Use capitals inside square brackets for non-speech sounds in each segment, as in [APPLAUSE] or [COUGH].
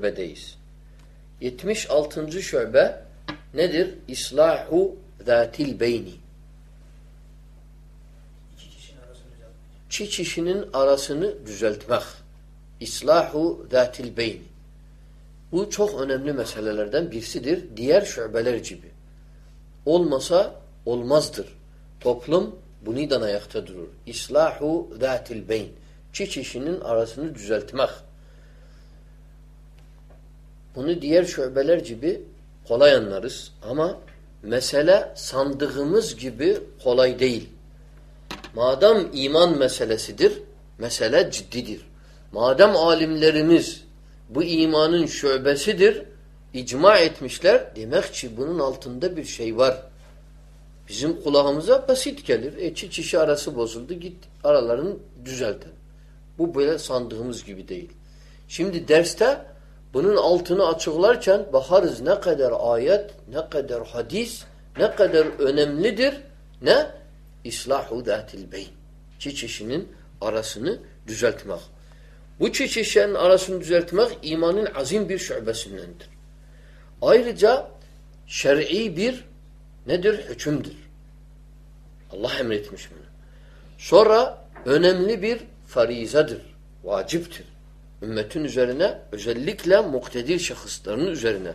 şubedeyiz. 76. şube nedir? İslahu zatil beyni. İki kişinin arasını düzeltmek. İslahu zatil beyni. Bu çok önemli meselelerden birisidir. Diğer şubeler gibi. Olmasa olmazdır. Toplum bundan ayakta durur. İslahu zatil beyn. İki kişinin arasını düzeltmek. Bunu diğer şubeler gibi kolay anlarız ama mesele sandığımız gibi kolay değil. Madem iman meselesidir, mesele ciddidir. Madem alimlerimiz bu imanın şöbesidir, icma etmişler, demek ki bunun altında bir şey var. Bizim kulağımıza basit gelir. E, çi çişi arası bozuldu, git aralarını düzeltin. Bu böyle sandığımız gibi değil. Şimdi derste bunun altını açıklarken bakarız ne kadar ayet, ne kadar hadis, ne kadar önemlidir. Ne? İslahu zatil beyn. Çi arasını düzeltmek. Bu çi arasını düzeltmek imanın azim bir şubesindendir. Ayrıca şer'i bir nedir? Hükümdür. Allah emretmiş bunu. Sonra önemli bir farizadır, vaciptir ümmetin üzerine özellikle muktedir şahısların üzerine.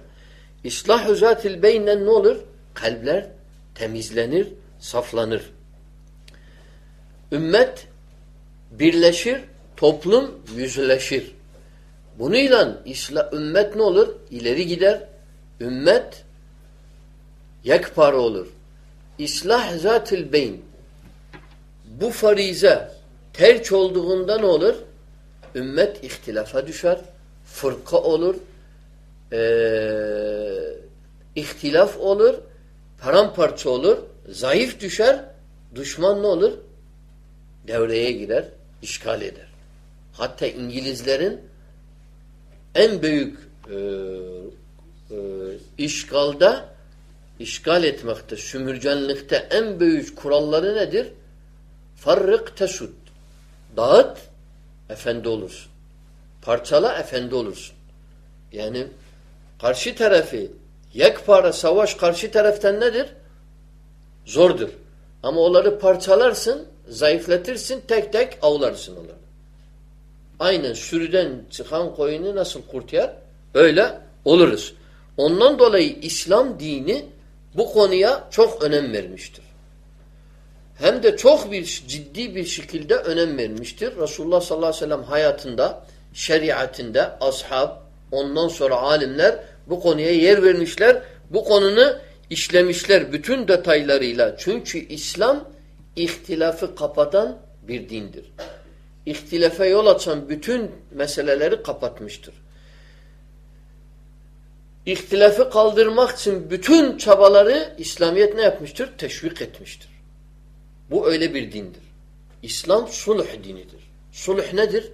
İslah-ı zatil beynen ne olur? Kalpler temizlenir, saflanır. Ümmet birleşir, toplum yüzleşir. Bununla isla, ümmet ne olur? İleri gider. Ümmet yekpare olur. İslah zatil beyn. Bu farize terç olduğunda ne olur? Ümmet ihtilafa düşer, fırka olur, ee, ihtilaf olur, paramparça olur, zayıf düşer, düşman ne olur? Devreye girer, işgal eder. Hatta İngilizlerin en büyük e, e, işgalda işgal etmekte, sümürgenlikte en büyük kuralları nedir? Farrık tesud. Dağıt, efendi olursun. Parçala efendi olursun. Yani karşı tarafı yekpare savaş karşı taraftan nedir? Zordur. Ama onları parçalarsın, zayıflatırsın, tek tek avlarsın onları. Aynen sürüden çıkan koyunu nasıl kurtuyar? Öyle oluruz. Ondan dolayı İslam dini bu konuya çok önem vermiştir hem de çok bir ciddi bir şekilde önem vermiştir. Resulullah sallallahu aleyhi ve sellem hayatında, şeriatinde ashab, ondan sonra alimler bu konuya yer vermişler. Bu konunu işlemişler bütün detaylarıyla. Çünkü İslam ihtilafı kapatan bir dindir. İhtilafe yol açan bütün meseleleri kapatmıştır. İhtilafı kaldırmak için bütün çabaları İslamiyet ne yapmıştır? Teşvik etmiştir. Bu öyle bir dindir. İslam sulh dinidir. Sulh nedir?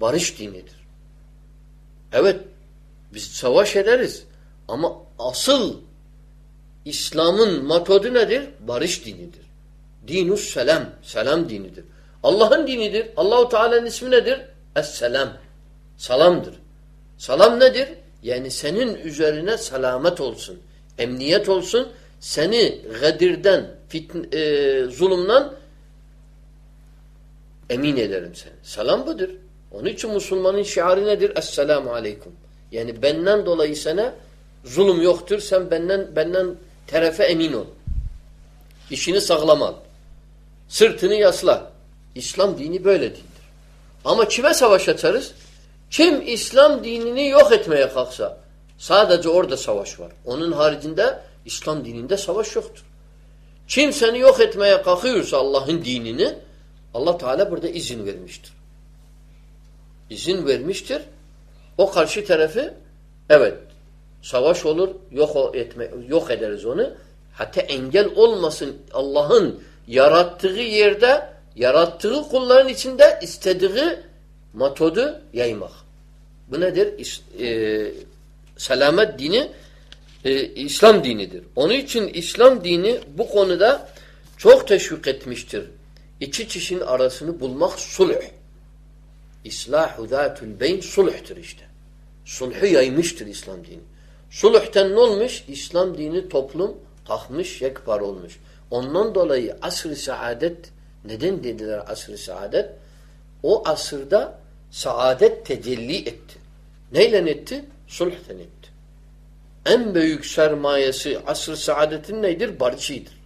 Barış dinidir. Evet biz savaş ederiz ama asıl İslam'ın metodu nedir? Barış dinidir. Dinus selam, selam dinidir. Allah'ın dinidir. Allahu Teala'nın ismi nedir? Es-selam. Salamdır. Salam nedir? Yani senin üzerine selamet olsun, emniyet olsun, seni gadirden, fitne, e, zulümden emin ederim seni. Selam budur. Onun için Müslümanın şiarı nedir? Esselamu aleyküm. Yani benden dolayı sana zulüm yoktur. Sen benden benden terefe emin ol. İşini sağlam al. Sırtını yasla. İslam dini böyle dindir. Ama kime savaş açarız? Kim İslam dinini yok etmeye kalksa sadece orada savaş var. Onun haricinde İslam dininde savaş yoktur. Kim seni yok etmeye kalkıyorsa Allah'ın dinini Allah Teala burada izin vermiştir. İzin vermiştir. O karşı tarafı evet savaş olur yok etme yok ederiz onu. Hatta engel olmasın Allah'ın yarattığı yerde yarattığı kulların içinde istediği metodu yaymak. Bu nedir? E, selamet dini e, İslam dinidir. Onun için İslam dini bu konuda çok teşvik etmiştir. İki kişinin arasını bulmak sulh. İslahu zâtul beyn sulhtur işte. Sulhu yaymıştır İslam dini. Sulhten ne olmuş? İslam dini toplum kalkmış, yekpar olmuş. Ondan dolayı asr-ı saadet neden dediler asr-ı saadet? O asırda saadet tecelli etti. Neyle etti? Sulhten etti. En büyük sermayesi asr-ı saadetin nedir? Barışıdır.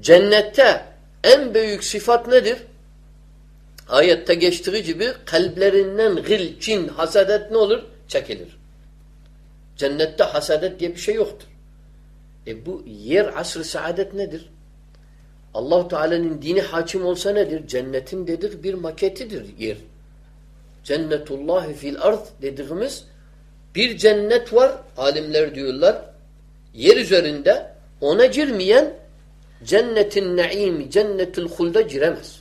Cennette en büyük sıfat nedir? Ayette geçtiği gibi kalplerinden gıl, kin, hasadet ne olur? Çekilir. Cennette hasadet diye bir şey yoktur. E bu yer asr-ı saadet nedir? allah Teala'nın dini hakim olsa nedir? Cennetin dedik bir maketidir yer. Cennetullahi fil ard dediğimiz bir cennet var. Alimler diyorlar. Yer üzerinde ona girmeyen cennetin naimi, cennetil hulda giremez.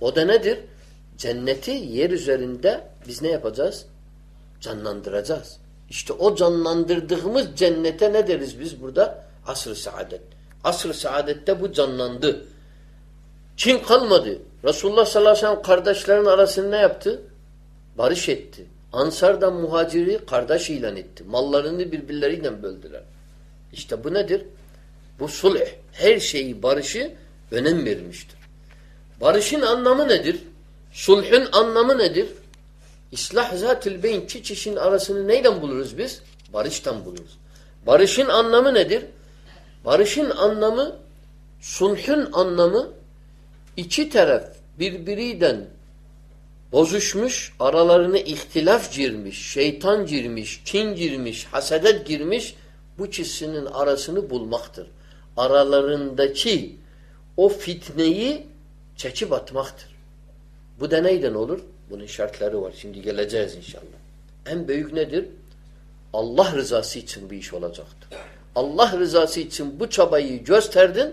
O da nedir? Cenneti yer üzerinde biz ne yapacağız? Canlandıracağız. İşte o canlandırdığımız cennete ne deriz biz burada? Asr-ı saadet. Asr-ı saadette bu canlandı. Çin kalmadı. Resulullah sallallahu aleyhi ve sellem kardeşlerin arasında ne yaptı? Barış etti. Ansar da muhaciri kardeş ilan etti. Mallarını birbirleriyle böldüler. İşte bu nedir? Bu sulh. Her şeyi barışı önem vermiştir. Barışın anlamı nedir? Sulhün anlamı nedir? İslah zatil beyin iki kişinin arasını neyden buluruz biz? Barıştan buluruz. Barışın anlamı nedir? Barışın anlamı, sulhün anlamı iki taraf birbirinden bozuşmuş, aralarına ihtilaf girmiş, şeytan girmiş, kin girmiş, hasedet girmiş, bu kişinin arasını bulmaktır. Aralarındaki o fitneyi çekip atmaktır. Bu da neyden olur? Bunun şartları var. Şimdi geleceğiz inşallah. En büyük nedir? Allah rızası için bir iş olacaktır. Allah rızası için bu çabayı gösterdin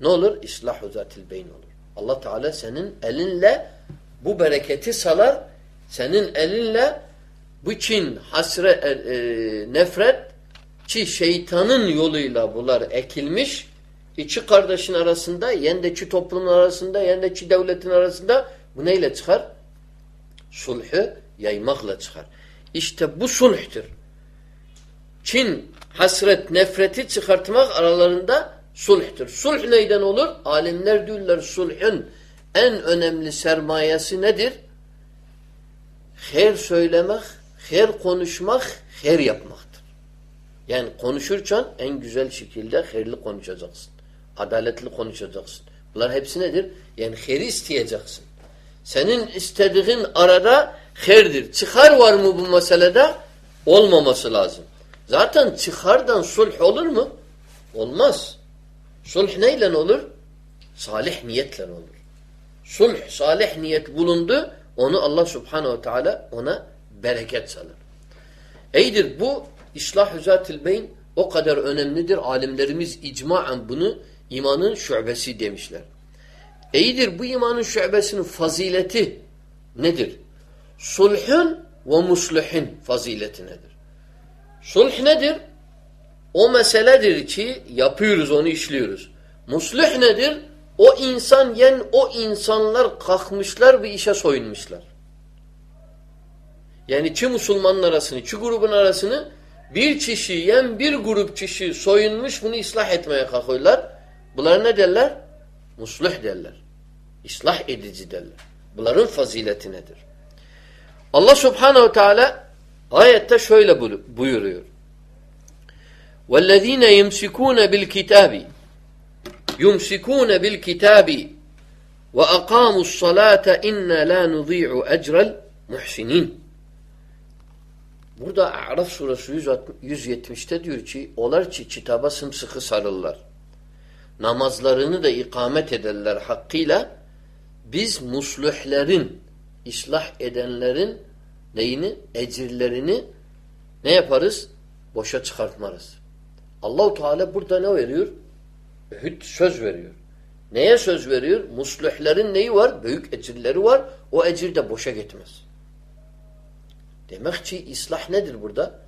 ne olur? İslahu zatil beyn olur. Allah Teala senin elinle bu bereketi salar. Senin elinle bu kin, hasre, e, e, nefret ki şeytanın yoluyla bunlar ekilmiş iki kardeşin arasında, yendeki toplumun arasında, yendeki devletin arasında bu neyle çıkar? Sulhü yaymakla çıkar. İşte bu sulhtir. Çin hasret, nefreti çıkartmak aralarında sulhtur. Sulh neyden olur? Alimler diyorlar sulhün en önemli sermayesi nedir? Her söylemek, her konuşmak, her yapmaktır. Yani konuşurken en güzel şekilde herli konuşacaksın. Adaletli konuşacaksın. Bunlar hepsi nedir? Yani heri isteyeceksin. Senin istediğin arada herdir. Çıkar var mı bu meselede? Olmaması lazım. Zaten çıkardan sulh olur mu? Olmaz. Sulh neyle olur? Salih niyetle olur. Sulh, salih niyet bulundu. Onu Allah subhanehu ve teala ona bereket salır. Eydir bu islah-ı zatil beyn o kadar önemlidir. Alimlerimiz icmaen bunu imanın şubesi demişler. İyidir bu imanın şubesinin fazileti nedir? Sulhun ve muslihin fazileti nedir? Sulh nedir? O meseledir ki yapıyoruz onu işliyoruz. Muslih nedir? O insan yen o insanlar kalkmışlar bir işe soyunmuşlar. Yani iki Müslümanın arasını, iki grubun arasını bir kişi yen bir grup kişi soyunmuş bunu ıslah etmeye kalkıyorlar. Bunlar ne derler? Muslih derler. İslah edici derler. Bunların fazileti nedir? Allah subhanehu teala ayette şöyle buyuruyor. وَالَّذ۪ينَ يُمْسِكُونَ بِالْكِتَابِ yumsikune bil kitabi ve akamus salate inne la nudî'u ecrel muhsinin. Burada Araf suresi 170'te diyor ki onlar ki kitaba sımsıkı sarılırlar. Namazlarını da ikamet ederler hakkıyla. Biz musluhlerin, islah edenlerin neyini, ecirlerini ne yaparız? Boşa çıkartmarız. Allahu Teala burada ne veriyor? Ühüt söz veriyor. Neye söz veriyor? Musluhlerin neyi var? Büyük ecirleri var. O ecir de boşa gitmez. Demek ki islah nedir burada?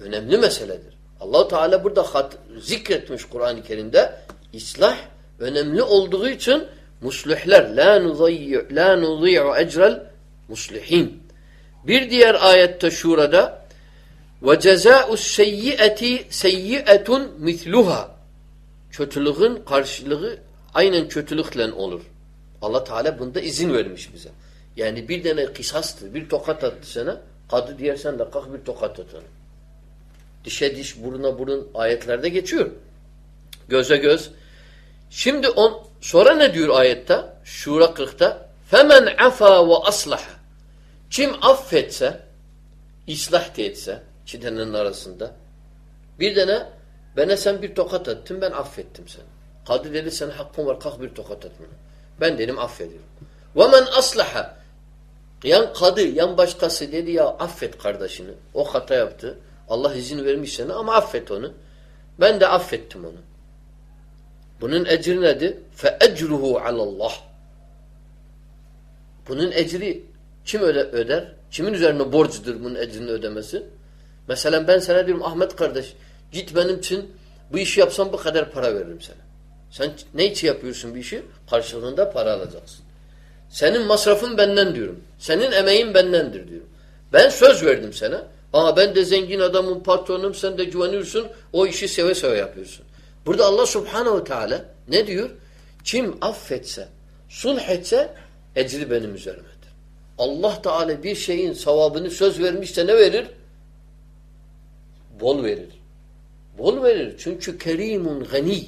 Önemli meseledir. Allahu Teala burada hat, zikretmiş Kur'an-ı Kerim'de İslah önemli olduğu için muslihler la nudayyu la nudayyu ecrel muslihin. Bir diğer ayette şurada ve cezaus seyyiati seyyiatun misluha. Kötülüğün karşılığı aynen kötülükle olur. Allah Teala bunda izin vermiş bize. Yani bir tane kısastır. Bir tokat attı sana. Kadı diyersen de kalk bir tokat at ona. Dişe diş, buruna burun ayetlerde geçiyor. Göze göz. Şimdi on, sonra ne diyor ayette? Şura 40'ta. Femen afa ve aslaha. Kim affetse, islah etse, çitenin arasında. Bir tane bana sen bir tokat attın ben affettim seni. Kadı dedi sen hakkın var kalk bir tokat at bana. Ben dedim affediyorum. Ve men aslaha. Yan kadı, yan başkası dedi ya affet kardeşini. O hata yaptı. Allah izin vermiş sana ama affet onu. Ben de affettim onu. Bunun ecri nedir? فَاَجْرُهُ عَلَى اللّٰهِ Bunun ecri kim öde öder? Kimin üzerine borcudur bunun ecrini ödemesi? Mesela ben sana diyorum Ahmet kardeş git benim için bu işi yapsam bu kadar para veririm sana. Sen ne için yapıyorsun bu işi? Karşılığında para alacaksın. Senin masrafın benden diyorum. Senin emeğin bendendir diyorum. Ben söz verdim sana. Aa ben de zengin adamım, patronum, sen de güveniyorsun. O işi seve seve yapıyorsun. Burada Allah subhanehu teala ne diyor? Kim affetse, sulh etse ecri benim üzerimedir. Allah Teala bir şeyin savabını söz vermişse ne verir? Bol verir. Bol verir. Çünkü kerimun gani.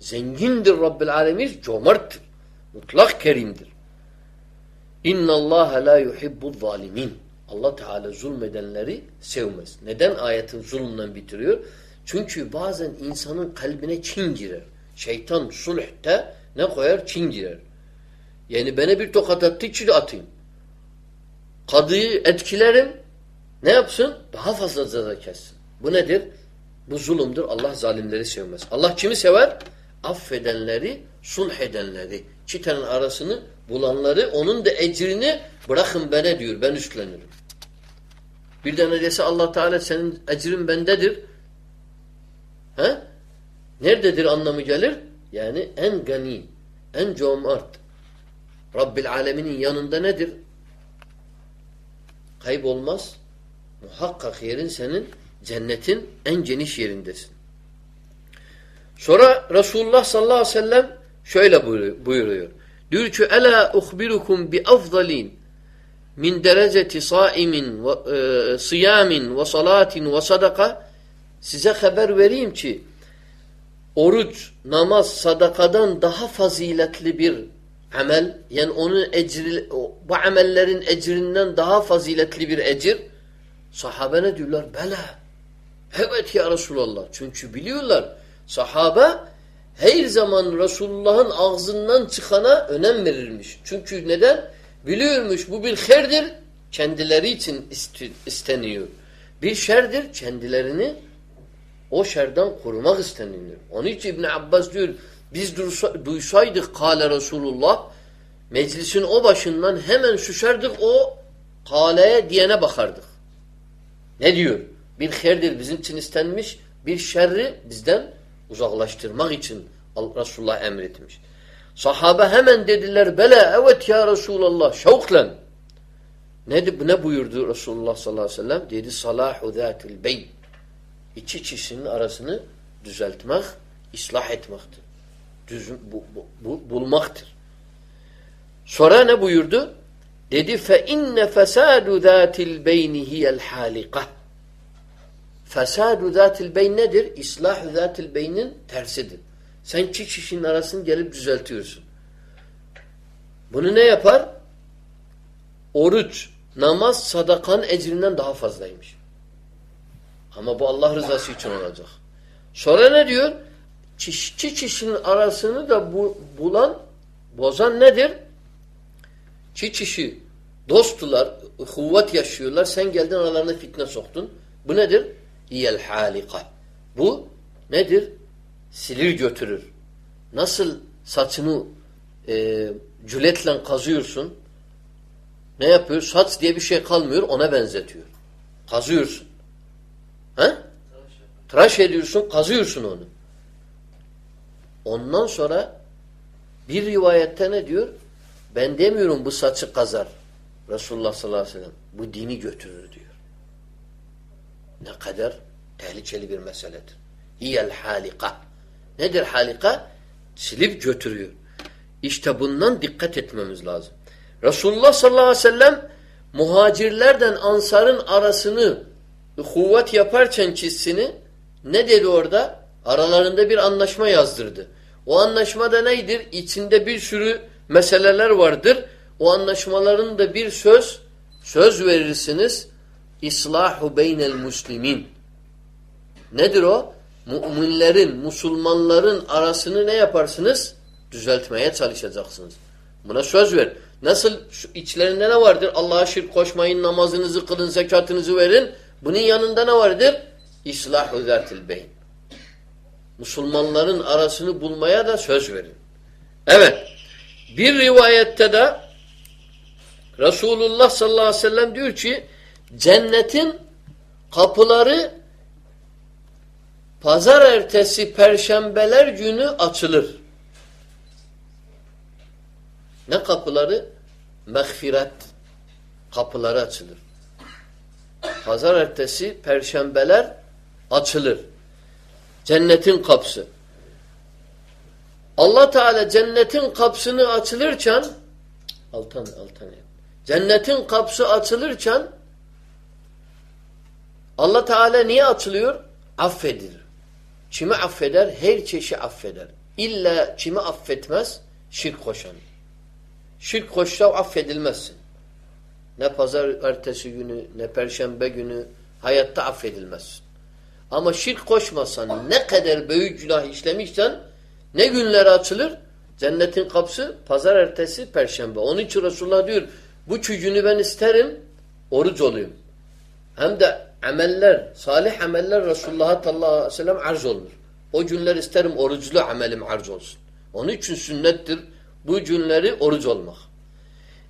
Zengindir Rabbil Alemin, cömerttir. Mutlak kerimdir. İnna Allah la yuhibbu zalimin. Allah Teala zulmedenleri sevmez. Neden ayetin zulmden bitiriyor? Çünkü bazen insanın kalbine çin girer. Şeytan sulhte ne koyar? Çin girer. Yani bana bir tokat attı içi atayım. Kadıyı etkilerim. Ne yapsın? Daha fazla ceza kessin. Bu nedir? Bu zulümdür. Allah zalimleri sevmez. Allah kimi sever? Affedenleri, sulh edenleri. Çitenin arasını bulanları, onun da ecrini bırakın bana diyor. Ben üstlenirim. Bir de ne dese Allah Teala senin ecrin bendedir. He? Nerededir anlamı gelir? Yani en gani, en cömert. Rabbil Alemin'in yanında nedir? Kaybolmaz. Muhakkak yerin senin cennetin en geniş yerindesin. Sonra Resulullah sallallahu aleyhi ve sellem şöyle buyuruyor. Diyor ki Ela uhbirukum bi afdalin min dereceti saimin ve e, siyamin ve salatin ve sadaka size haber vereyim ki oruç, namaz, sadakadan daha faziletli bir amel yani onun ecri, bu amellerin ecrinden daha faziletli bir ecir sahabe ne diyorlar? Bela. Evet ya Resulallah. Çünkü biliyorlar sahabe her zaman Resulullah'ın ağzından çıkana önem verirmiş. Çünkü neden? Biliyormuş bu bir herdir, kendileri için isteniyor. Bir şerdir, kendilerini o şerden korumak isteniyor. Onun için İbn Abbas diyor, biz duysaydık kâle Resulullah, meclisin o başından hemen susardık o kâleye diyene bakardık. Ne diyor? Bir herdir bizim için istenmiş, bir şerri bizden uzaklaştırmak için Resulullah emretmiş. Sahabe hemen dediler bela evet ya Resulallah şevklen. Ne, ne buyurdu Resulullah sallallahu aleyhi ve sellem? Dedi salahu zâtil beyn. İki kişinin arasını düzeltmek, ıslah etmektir. Düz, bu, bu, bu, bulmaktır. Sonra ne buyurdu? Dedi fe inne fesadu zâtil beyni hiyel halika. Fesadu zâtil beyn nedir? İslahu zâtil beynin tersidir. Sen iki kişinin arasını gelip düzeltiyorsun. Bunu ne yapar? Oruç, namaz, sadakanın ecrinden daha fazlaymış. Ama bu Allah rızası için olacak. Sonra ne diyor? İki kişinin arasını da bu, bulan, bozan nedir? İki kişi dosttular, kuvvet yaşıyorlar. Sen geldin aralarına fitne soktun. Bu nedir? İyel halika. Bu nedir? silir götürür. Nasıl saçını e, cületle kazıyorsun ne yapıyor? Saç diye bir şey kalmıyor ona benzetiyor. Kazıyorsun. He? Tıraş ediyorsun, kazıyorsun onu. Ondan sonra bir rivayette ne diyor? Ben demiyorum bu saçı kazar. Resulullah sallallahu aleyhi ve sellem. bu dini götürür diyor. Ne kadar tehlikeli bir meseledir. Hiyel halika. Nedir halika? Silip götürüyor. İşte bundan dikkat etmemiz lazım. Resulullah sallallahu aleyhi ve sellem muhacirlerden ansarın arasını kuvvet yaparken çizsini ne dedi orada? Aralarında bir anlaşma yazdırdı. O anlaşmada neydir? İçinde bir sürü meseleler vardır. O anlaşmaların da bir söz, söz verirsiniz. İslahu beynel muslimin. Nedir o? Müminlerin, Müslümanların arasını ne yaparsınız? Düzeltmeye çalışacaksınız. Buna söz ver. Nasıl içlerinde ne vardır? Allah'a şirk koşmayın, namazınızı kılın, zekatınızı verin. Bunun yanında ne vardır? İslahu zatil beyn. Müslümanların arasını bulmaya da söz verin. Evet. Bir rivayette de Resulullah sallallahu aleyhi ve sellem diyor ki cennetin kapıları pazar ertesi perşembeler günü açılır. Ne kapıları? Mehfiret kapıları açılır. Pazar ertesi perşembeler açılır. Cennetin kapısı. Allah Teala cennetin kapısını açılırken altan altan cennetin kapısı açılırken Allah Teala niye açılıyor? Affedir. Kimi affeder? Her çeşi affeder. İlla kimi affetmez? Şirk koşan. Şirk koşsa affedilmezsin. Ne pazar ertesi günü, ne perşembe günü hayatta affedilmezsin. Ama şirk koşmasan, ne kadar büyük günah işlemişsen ne günleri açılır? Cennetin kapısı pazar ertesi perşembe. Onun için Resulullah diyor bu çocuğunu ben isterim oruç olayım. Hem de ameller, salih ameller Resulullah'a sallallahu aleyhi ve sellem arz olur. O günler isterim oruçlu amelim arz olsun. Onun için sünnettir bu günleri oruç olmak.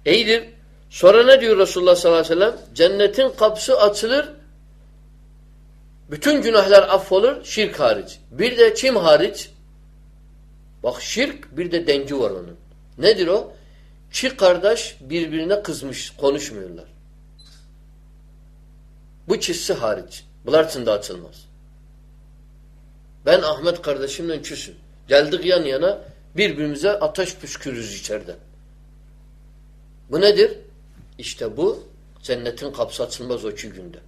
İyidir. Sonra ne diyor Resulullah sallallahu aleyhi ve sellem? Cennetin kapısı açılır. Bütün günahlar affolur şirk hariç. Bir de kim hariç? Bak şirk bir de dengi var onun. Nedir o? Çi kardeş birbirine kızmış, konuşmuyorlar. Bu çizsi hariç. De açılmaz. Ben Ahmet kardeşimle küsüm. Geldik yan yana birbirimize ateş püskürürüz içeride. Bu nedir? İşte bu cennetin kapısı açılmaz o iki günde.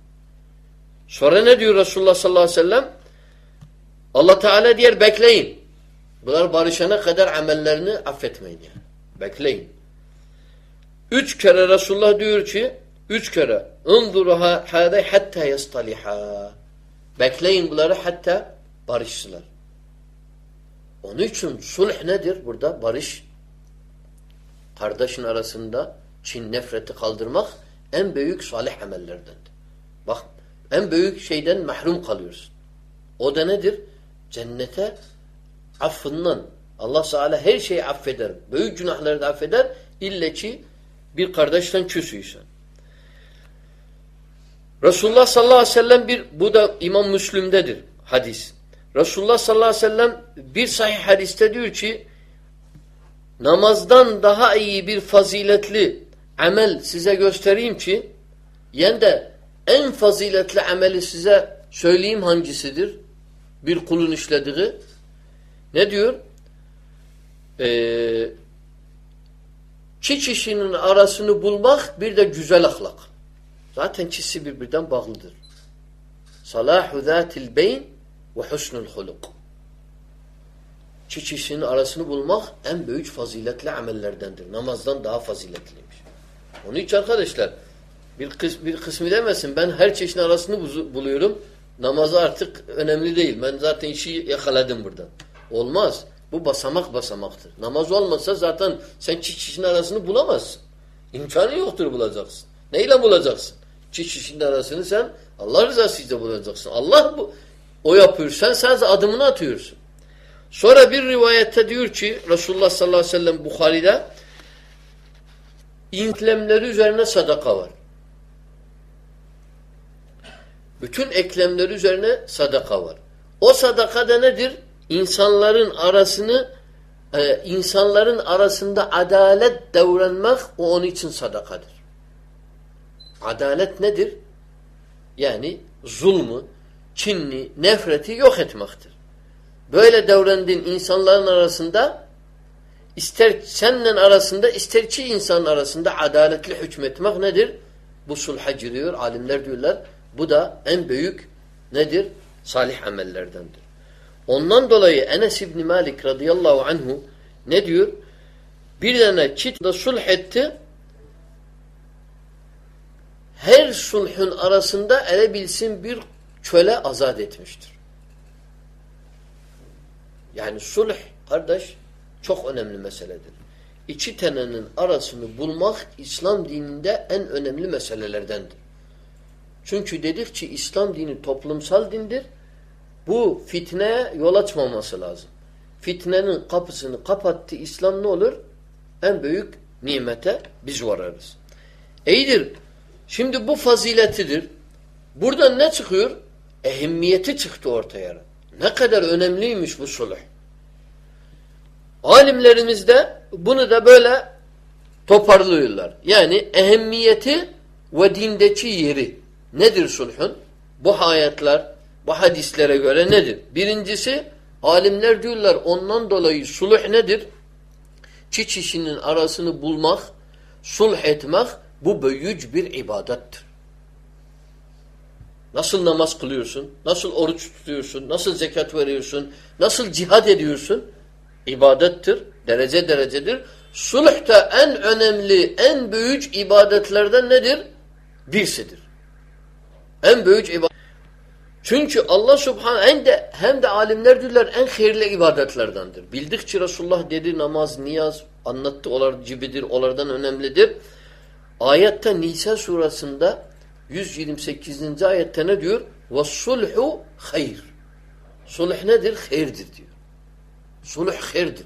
Sonra ne diyor Resulullah sallallahu aleyhi ve sellem? Allah Teala diyor bekleyin. Bunlar barışana kadar amellerini affetmeyin yani. Bekleyin. Üç kere Resulullah diyor ki üç kere unzuruha hâde hatta yastaliha. Bekleyin bunları hatta barışsılar. Onun için sulh nedir burada? Barış. Kardeşin arasında Çin nefreti kaldırmak en büyük salih amellerden. Bak en büyük şeyden mahrum kalıyorsun. O da nedir? Cennete affından. Allah Teala her şeyi affeder. Büyük günahları da affeder. İlle ki bir kardeşten küsüysen. Resulullah sallallahu aleyhi ve sellem bir, bu da İmam Müslüm'dedir hadis. Resulullah sallallahu aleyhi ve sellem bir sahih hadiste diyor ki namazdan daha iyi bir faziletli amel size göstereyim ki yen de en faziletli ameli size söyleyeyim hangisidir? Bir kulun işlediği. Ne diyor? Ee, çi kişinin arasını bulmak bir de güzel ahlak. Zaten çisi birbirinden bağlıdır. Salahu zatil beyn ve husnul huluk. Çi arasını bulmak en büyük faziletli amellerdendir. Namazdan daha faziletliymiş. Onun için arkadaşlar bir, kıs bir kısmı demesin ben her çeşidin arasını buluyorum. Namazı artık önemli değil. Ben zaten işi yakaladım buradan. Olmaz. Bu basamak basamaktır. Namaz olmasa zaten sen çift arasını bulamazsın. İmkanı yoktur bulacaksın. Neyle bulacaksın? Çift arasını sen Allah rızası için bulacaksın. Allah bu o yapıyor. Sen sadece adımını atıyorsun. Sonra bir rivayette diyor ki Resulullah sallallahu aleyhi ve sellem Bukhari'de inklemleri üzerine sadaka var. Bütün eklemleri üzerine sadaka var. O sadaka da nedir? İnsanların arasını e, insanların arasında adalet davranmak o onun için sadakadır. Adalet nedir? Yani zulmü, kinni, nefreti yok etmektir. Böyle davrandığı insanların arasında ister seninle arasında ister iki insan arasında adaletli hükmetmek nedir? Bu sulha giriyor. Alimler diyorlar bu da en büyük nedir? Salih amellerdendir. Ondan dolayı Enes İbni Malik radıyallahu anhu ne diyor? Bir tane çitle sulh etti. Her sulhun arasında ele bilsin bir köle azat etmiştir. Yani sulh kardeş çok önemli meseledir. İki tenenin arasını bulmak İslam dininde en önemli meselelerdendir. Çünkü dedik ki İslam dini toplumsal dindir. Bu fitneye yol açmaması lazım. Fitnenin kapısını kapattı İslam ne olur? En büyük nimete biz vararız. İyidir. Şimdi bu faziletidir. Buradan ne çıkıyor? Ehemmiyeti çıktı ortaya. Ne kadar önemliymiş bu sulh. Alimlerimiz de bunu da böyle toparlıyorlar. Yani ehemmiyeti ve dindeki yeri. Nedir sulhun? Bu ayetler, bu hadislere göre nedir? Birincisi alimler diyorlar ondan dolayı sulh nedir? Kişinin arasını bulmak, sulh etmek bu büyük bir ibadettir. Nasıl namaz kılıyorsun? Nasıl oruç tutuyorsun? Nasıl zekat veriyorsun? Nasıl cihad ediyorsun? ibadettir. Derece derecedir. Sulh da en önemli, en büyük ibadetlerden nedir? Birsidir. En büyük ibadet. Çünkü Allah subhanahu hem de, hem de alimler diyorlar en hayırlı ibadetlerdendir. Bildikçe Resulullah dedi namaz, niyaz anlattı olar gibidir, onlardan önemlidir. Ayette Nisa surasında 128. ayette ne diyor? وَالصُّلْحُ hayır. Sulh nedir? Hayırdır diyor. Sulh hayırdır.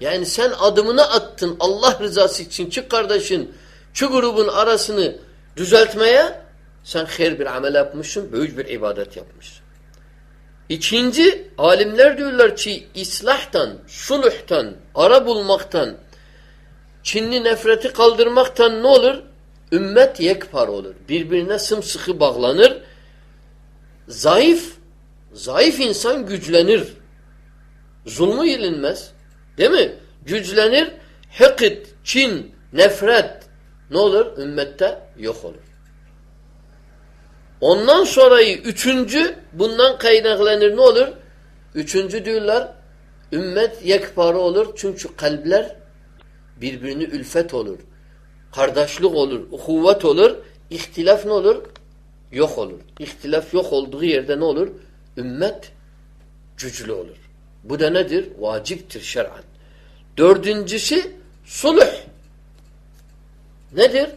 Yani sen adımını attın Allah rızası için çık kardeşin şu grubun arasını düzeltmeye sen hayır bir amel yapmışsın, büyük bir ibadet yapmışsın. İkinci, alimler diyorlar ki islahtan, sulhtan, ara bulmaktan, Çinli nefreti kaldırmaktan ne olur? Ümmet yekpar olur. Birbirine sımsıkı bağlanır. Zayıf, zayıf insan güçlenir. Zulmü yenilmez. Değil mi? Güçlenir. Hıkıt, çin, nefret ne olur? Ümmette yok olur. Ondan sonrayı üçüncü bundan kaynaklanır ne olur? Üçüncü diyorlar ümmet yekpare olur. Çünkü kalpler birbirini ülfet olur. Kardeşlik olur. Kuvvet olur. İhtilaf ne olur? Yok olur. İhtilaf yok olduğu yerde ne olur? Ümmet güçlü olur. Bu da nedir? Vaciptir şer'an. Dördüncüsü sulh. Nedir?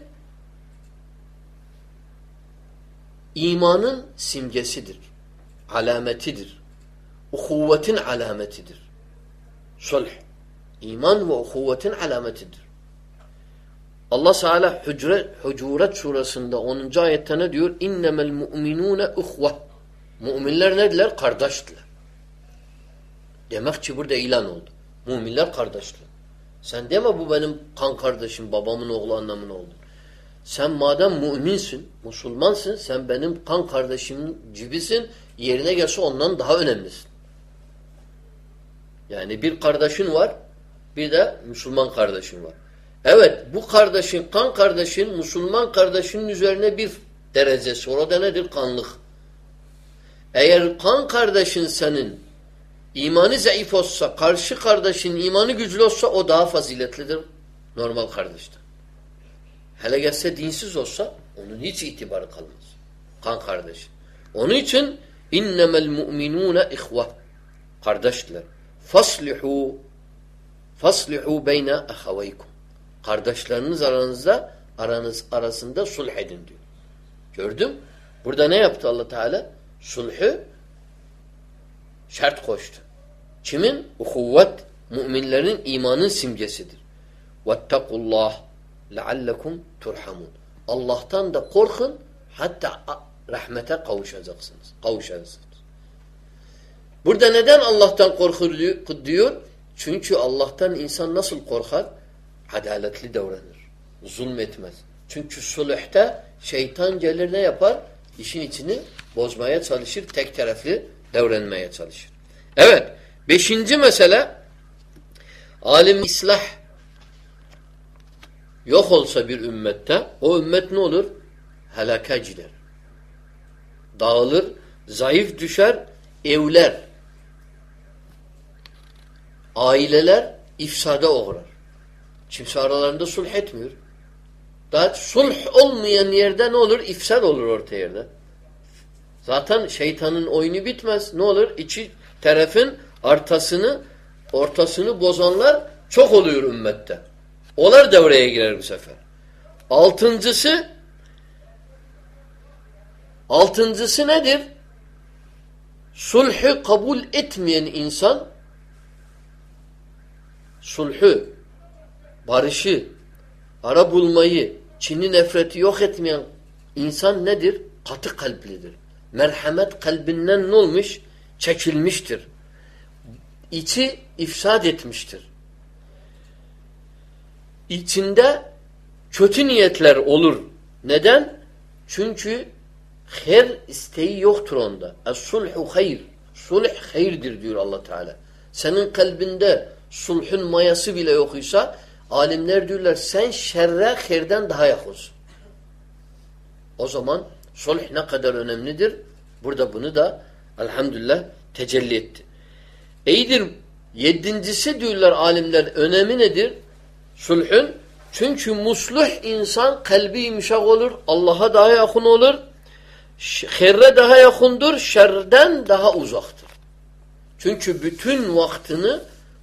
İmanın simgesidir. Alametidir. Uhuvvetin alametidir. Sulh. İman ve uhuvvetin alametidir. Allah Teala Hucuret, Hucuret surasında 10. ayette ne diyor? İnnemel mu'minune uhve. Müminler nediler? Kardeştiler. Demek ki burada ilan oldu. Müminler kardeşler. Sen deme bu benim kan kardeşim, babamın oğlu, annemin oğlu. Sen madem müminsin, Müslümansın, sen benim kan kardeşim gibisin, yerine gelse ondan daha önemlisin. Yani bir kardeşin var, bir de Müslüman kardeşin var. Evet, bu kardeşin, kan kardeşin, Müslüman kardeşinin üzerine bir derecesi. Orada nedir? Kanlık. Eğer kan kardeşin senin İmanı zayıf olsa, karşı kardeşin imanı güçlü olsa o daha faziletlidir normal kardeşten. Hele gelse dinsiz olsa onun hiç itibarı kalmaz. Kan kardeş. Onun için innemel mu'minune ihve. Kardeşler. Faslihu Faslihu beyne ahavaykum. Kardeşleriniz aranızda aranız arasında sulh edin diyor. Gördüm. Burada ne yaptı Allah Teala? Sulhü şart koştu. Kimin? Uhuvvet müminlerin imanın simgesidir. Vettakullah leallekum turhamun. Allah'tan da korkun hatta rahmete kavuşacaksınız. Kavuşacaksınız. Burada neden Allah'tan korkur diyor? Çünkü Allah'tan insan nasıl korkar? Adaletli davranır. Zulmetmez. Çünkü sulhte şeytan gelir ne yapar? İşin içini bozmaya çalışır, tek taraflı devrenmeye çalışır. Evet, beşinci mesele alim islah yok olsa bir ümmette o ümmet ne olur? Helaka gider. Dağılır, zayıf düşer, evler, aileler ifsada uğrar. Kimse aralarında sulh etmiyor. Daha sulh olmayan yerde ne olur? İfsad olur orta yerde. Zaten şeytanın oyunu bitmez. Ne olur? İçi tarafın artasını, ortasını bozanlar çok oluyor ümmette. Onlar devreye girer bu sefer. Altıncısı altıncısı nedir? Sulhü kabul etmeyen insan sulhü, barışı, ara bulmayı, Çin'i nefreti yok etmeyen insan nedir? Katı kalplidir. Merhamet kalbinden ne olmuş? Çekilmiştir. İçi ifsad etmiştir. İçinde kötü niyetler olur. Neden? Çünkü her isteği yoktur onda. Es-sulhu hayr. Sulh hayırdır diyor Allah Teala. Senin kalbinde sulhun mayası bile yokuysa alimler diyorlar sen şerre herden daha yakınsın. O zaman sulh ne kadar önemlidir? Burada bunu da elhamdülillah tecelli etti. İyidir. Yedincisi diyorlar alimler önemi nedir? Sulhun. Çünkü musluh insan kalbi yumuşak olur. Allah'a daha yakın olur. Herre daha yakındır. Şerden daha uzaktır. Çünkü bütün vaktini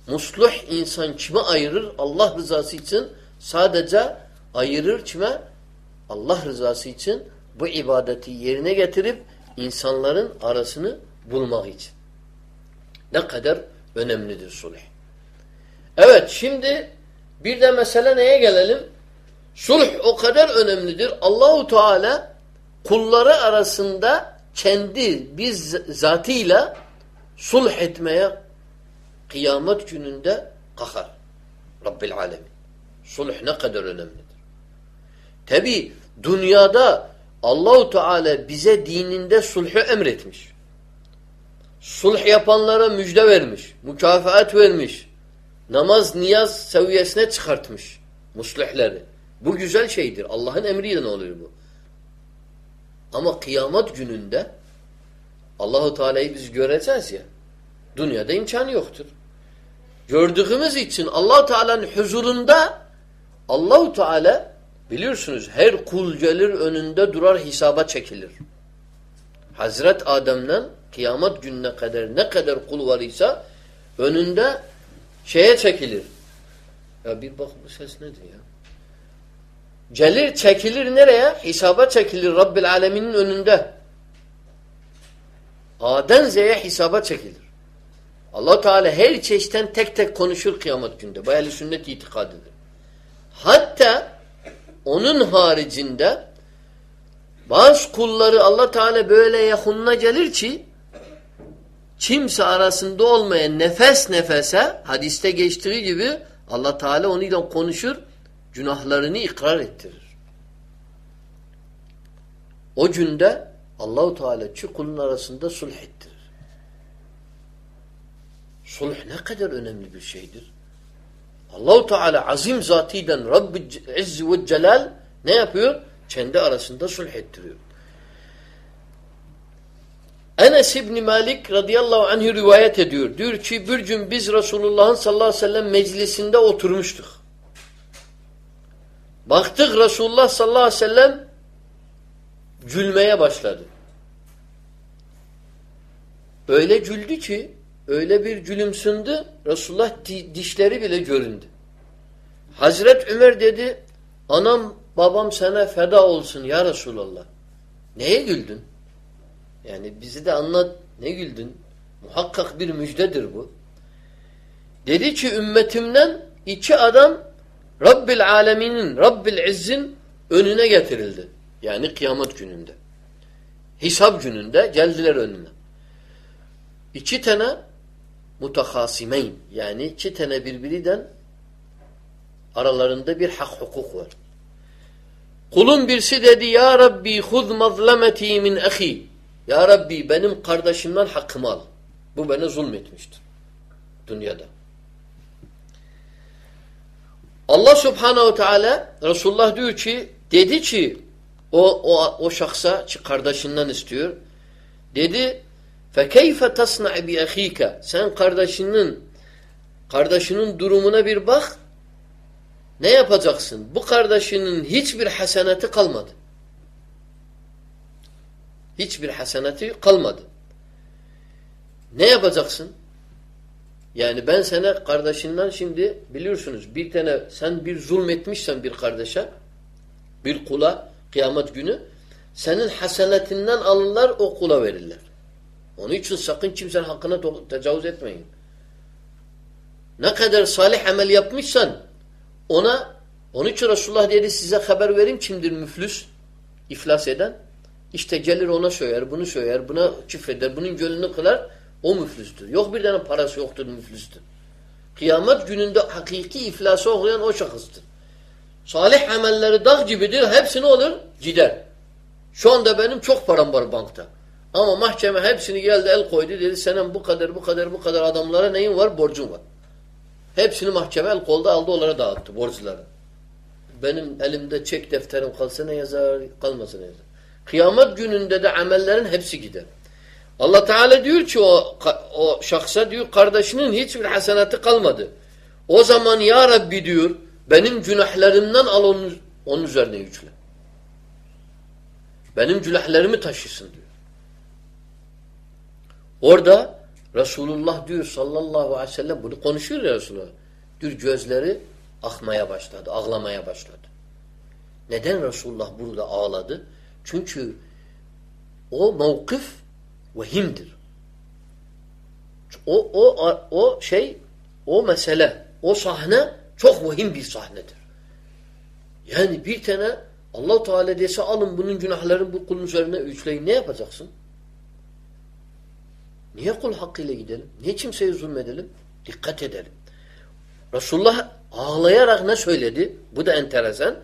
musluh insan kime ayırır? Allah rızası için sadece ayırır kime? Allah rızası için bu ibadeti yerine getirip insanların arasını bulmak için. Ne kadar önemlidir sulh. Evet şimdi bir de mesele neye gelelim? Sulh o kadar önemlidir. Allahu Teala kulları arasında kendi biz zatıyla sulh etmeye kıyamet gününde kalkar. Rabbil alemin. Sulh ne kadar önemlidir. Tabi dünyada Allahu Teala bize dininde sulhü emretmiş. Sulh yapanlara müjde vermiş. Mükafat vermiş. Namaz, niyaz seviyesine çıkartmış. Muslihleri. Bu güzel şeydir. Allah'ın emriyle oluyor bu? Ama kıyamet gününde Allahu Teala'yı biz göreceğiz ya. Dünyada imkanı yoktur. Gördüğümüz için Allahu Teala'nın huzurunda Allahu Teala biliyorsunuz her kul gelir önünde durar hesaba çekilir. Hazret Adem'den kıyamet gününe kadar ne kadar kul var ise önünde şeye çekilir. Ya bir bak bu ses nedir ya? Gelir çekilir nereye? Hesaba çekilir Rabbil Alemin'in önünde. A'den Z'ye hesaba çekilir. Allah Teala her çeşitten tek tek konuşur kıyamet günde. Bu ehl sünnet itikadıdır. Hatta onun haricinde bazı kulları allah Teala böyle yakınına gelir ki kimse arasında olmayan nefes nefese hadiste geçtiği gibi allah Teala onunla konuşur günahlarını ikrar ettirir. O günde Allahu Teala iki kulun arasında sulh ettirir. Sulh ne kadar önemli bir şeydir. Allahu Teala azim zatiden Rabbi İzz ve Celal ne yapıyor? Kendi arasında sulh ettiriyor. Enes İbni Malik radıyallahu anh rivayet ediyor. Diyor ki bir gün biz Resulullah'ın sallallahu aleyhi ve sellem meclisinde oturmuştuk. Baktık Resulullah sallallahu aleyhi ve sellem gülmeye başladı. Öyle güldü ki öyle bir gülümsündü Resulullah dişleri bile göründü. Hazret Ömer dedi anam babam sana feda olsun ya Resulallah. Neye güldün? Yani bizi de anlat. Ne güldün? Muhakkak bir müjdedir bu. Dedi ki ümmetimden iki adam Rabbil aleminin, Rabbil izzin önüne getirildi. Yani kıyamet gününde. Hesap gününde geldiler önüne. İki tane mutakasimeyn yani iki tane birbirinden aralarında bir hak hukuk var. Kulun birisi dedi ya Rabbi huz mazlemeti min ahi. Ya Rabbi benim kardeşimden hakkımı al. Bu bana zulmetmiştir. Dünyada. Allah subhanehu teala Resulullah diyor ki dedi ki o, o, o şahsa kardeşinden istiyor. Dedi فَكَيْفَ تَصْنَعِ بِأَخ۪يكَ Sen kardeşinin kardeşinin durumuna bir bak ne yapacaksın? Bu kardeşinin hiçbir haseneti kalmadı. Hiçbir haseneti kalmadı. Ne yapacaksın? Yani ben sana kardeşinden şimdi biliyorsunuz bir tane sen bir zulmetmişsen bir kardeşe bir kula kıyamet günü senin hasenetinden alırlar o kula verirler. Onun için sakın kimsenin hakkına tecavüz etmeyin. Ne kadar salih amel yapmışsan ona onun için Resulullah dedi size haber vereyim kimdir müflüs iflas eden. İşte gelir ona söyler, bunu söyler, buna küfreder, bunun gönlünü kılar. O müflüstür. Yok bir tane parası yoktur müflüstür. Kıyamet gününde hakiki iflası uğrayan o şahıstır. Salih amelleri dağ gibidir. Hepsi ne olur? Gider. Şu anda benim çok param var bankta. Ama mahkeme hepsini geldi el koydu. Dedi senin bu kadar bu kadar bu kadar adamlara neyin var? Borcun var. Hepsini mahkeme el kolda aldı onlara dağıttı borçları. Benim elimde çek defterim kalsa ne yazar, kalmasa ne yazar. Kıyamet gününde de amellerin hepsi gider. Allah Teala diyor ki o, o şahsa diyor kardeşinin hiçbir hasenatı kalmadı. O zaman ya Rabbi diyor benim günahlarımdan al onun, onun üzerine yükle. Benim günahlarımı taşısın diyor. Orada Resulullah diyor sallallahu aleyhi ve sellem bunu konuşuyor ya Resulullah. Diyor gözleri akmaya başladı, ağlamaya başladı. Neden Resulullah burada ağladı? Çünkü o mevkif vehimdir. O, o, o şey, o mesele, o sahne çok vehim bir sahnedir. Yani bir tane allah Teala dese alın bunun günahlarını bu kulun üzerine üçleyin. Ne yapacaksın? Niye kul hakkıyla gidelim? Niye kimseye zulmedelim? Dikkat edelim. Resulullah ağlayarak ne söyledi? Bu da enteresan.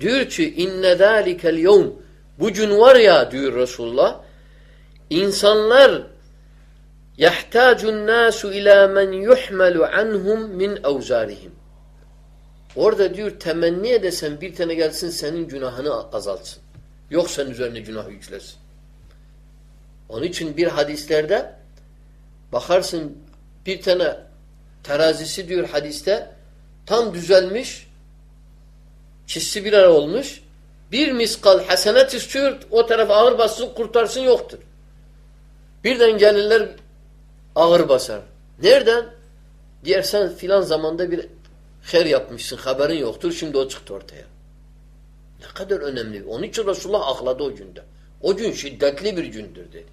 Diyor ki inne zâlikel yevm bu gün var ya diyor Resulullah insanlar yahtacun nasu ila men yuhmelu anhum min evzarihim. Orada diyor temenni edesen bir tane gelsin senin günahını azaltsın. Yok senin üzerine günah yüklesin. Onun için bir hadislerde bakarsın bir tane terazisi diyor hadiste tam düzelmiş çizsi bir ara olmuş bir miskal hasenet istiyor o taraf ağır bassın kurtarsın yoktur. Birden gelirler ağır basar. Nereden? Diğer sen filan zamanda bir her yapmışsın haberin yoktur şimdi o çıktı ortaya. Ne kadar önemli. Onun için Resulullah akladı o günde. O gün şiddetli bir gündür dedi.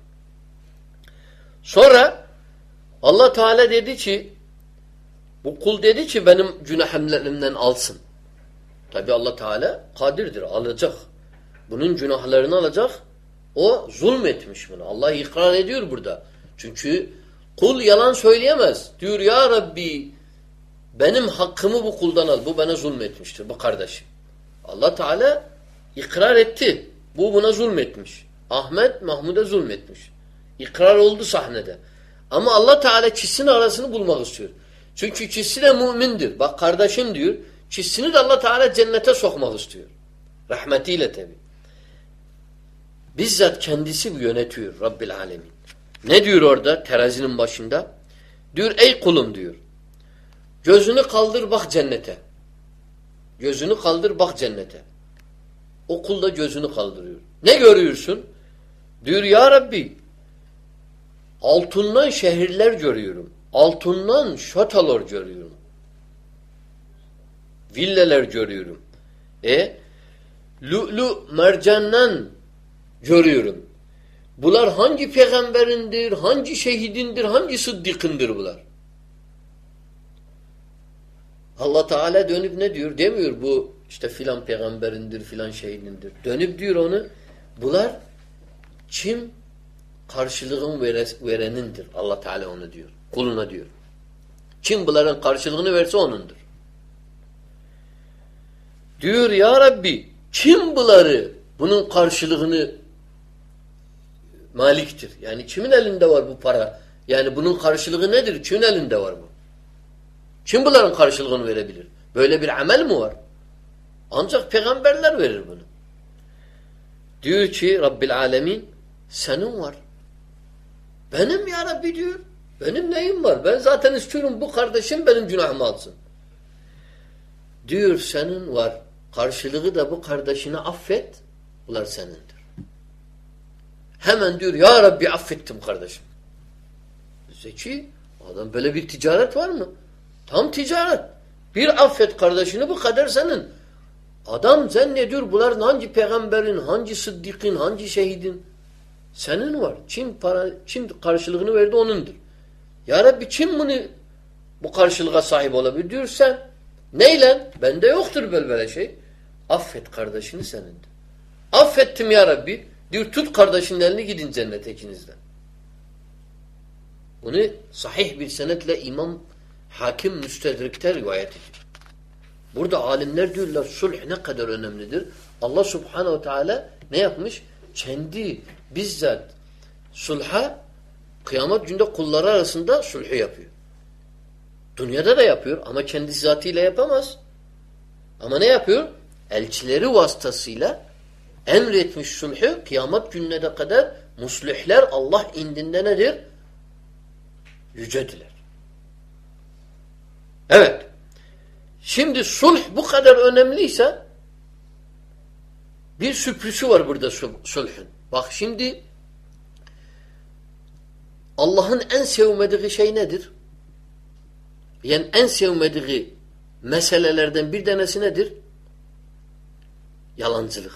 Sonra Allah Teala dedi ki bu kul dedi ki benim günahımlarımdan alsın. Tabi Allah Teala kadirdir alacak. Bunun günahlarını alacak. O zulmetmiş bunu. Allah ikrar ediyor burada. Çünkü kul yalan söyleyemez. Diyor ya Rabbi benim hakkımı bu kuldan al. Bu bana zulmetmiştir. Bu kardeşim. Allah Teala ikrar etti. Bu buna zulmetmiş. Ahmet Mahmud'a zulmetmiş. İkrar oldu sahnede. Ama Allah Teala kişinin arasını bulmak istiyor. Çünkü kişi de mümindir. Bak kardeşim diyor. Kişisini de Allah Teala cennete sokmak istiyor. Rahmetiyle tabi. Bizzat kendisi yönetiyor Rabbil Alemin. Ne diyor orada terazinin başında? Diyor ey kulum diyor. Gözünü kaldır bak cennete. Gözünü kaldır bak cennete. O kul da gözünü kaldırıyor. Ne görüyorsun? Diyor ya Rabbi altından şehirler görüyorum. Altından şatalar görüyorum. Villalar görüyorum. E lu'lu mercandan görüyorum. Bunlar hangi peygamberindir, hangi şehidindir, hangi sıddıkındır bunlar? Allah Teala dönüp ne diyor? Demiyor bu işte filan peygamberindir, filan şehidindir. Dönüp diyor onu. Bunlar kim karşılığın verenindir. Allah Teala onu diyor. Kuluna diyor. Kim bunların karşılığını verse onundur. Diyor ya Rabbi Kim bunları bunun karşılığını maliktir? Yani kimin elinde var bu para? Yani bunun karşılığı nedir? Kimin elinde var bu? Kim bunların karşılığını verebilir? Böyle bir amel mi var? Ancak peygamberler verir bunu. Diyor ki Rabbil Alemin senin var. Benim ya Rabbi diyor. Benim neyim var? Ben zaten istiyorum bu kardeşim benim günahımı alsın. Diyor senin var. Karşılığı da bu kardeşini affet. Bunlar senindir. Hemen diyor ya Rabbi affettim kardeşim. Zeki adam böyle bir ticaret var mı? Tam ticaret. Bir affet kardeşini bu kadar senin. Adam zannediyor bunlar hangi peygamberin, hangi sıddıkın, hangi şehidin? Senin var. Kim para, kim karşılığını verdi onundur. Ya Rabbi kim bunu bu karşılığa sahip olabilir diyor sen. Neyle? Bende yoktur böyle böyle şey. Affet kardeşini senindir. Affettim ya Rabbi. Diyor tut kardeşinin elini gidin cennete ikinizden. Bunu sahih bir senetle İmam Hakim Müstedrik'te rivayet ediyor. Burada alimler diyorlar sulh ne kadar önemlidir. Allah Subhanahu Teala ne yapmış? Kendi bizzat sulha kıyamet günde kulları arasında sulhu yapıyor. Dünyada da yapıyor ama kendi zatıyla yapamaz. Ama ne yapıyor? Elçileri vasıtasıyla emretmiş sulhu kıyamet gününe de kadar muslihler Allah indinde nedir? Yücediler. Evet. Şimdi sulh bu kadar önemliyse bir sürprizi var burada sulhün. Bak şimdi Allah'ın en sevmediği şey nedir? Yani en sevmediği meselelerden bir tanesi nedir? Yalancılık.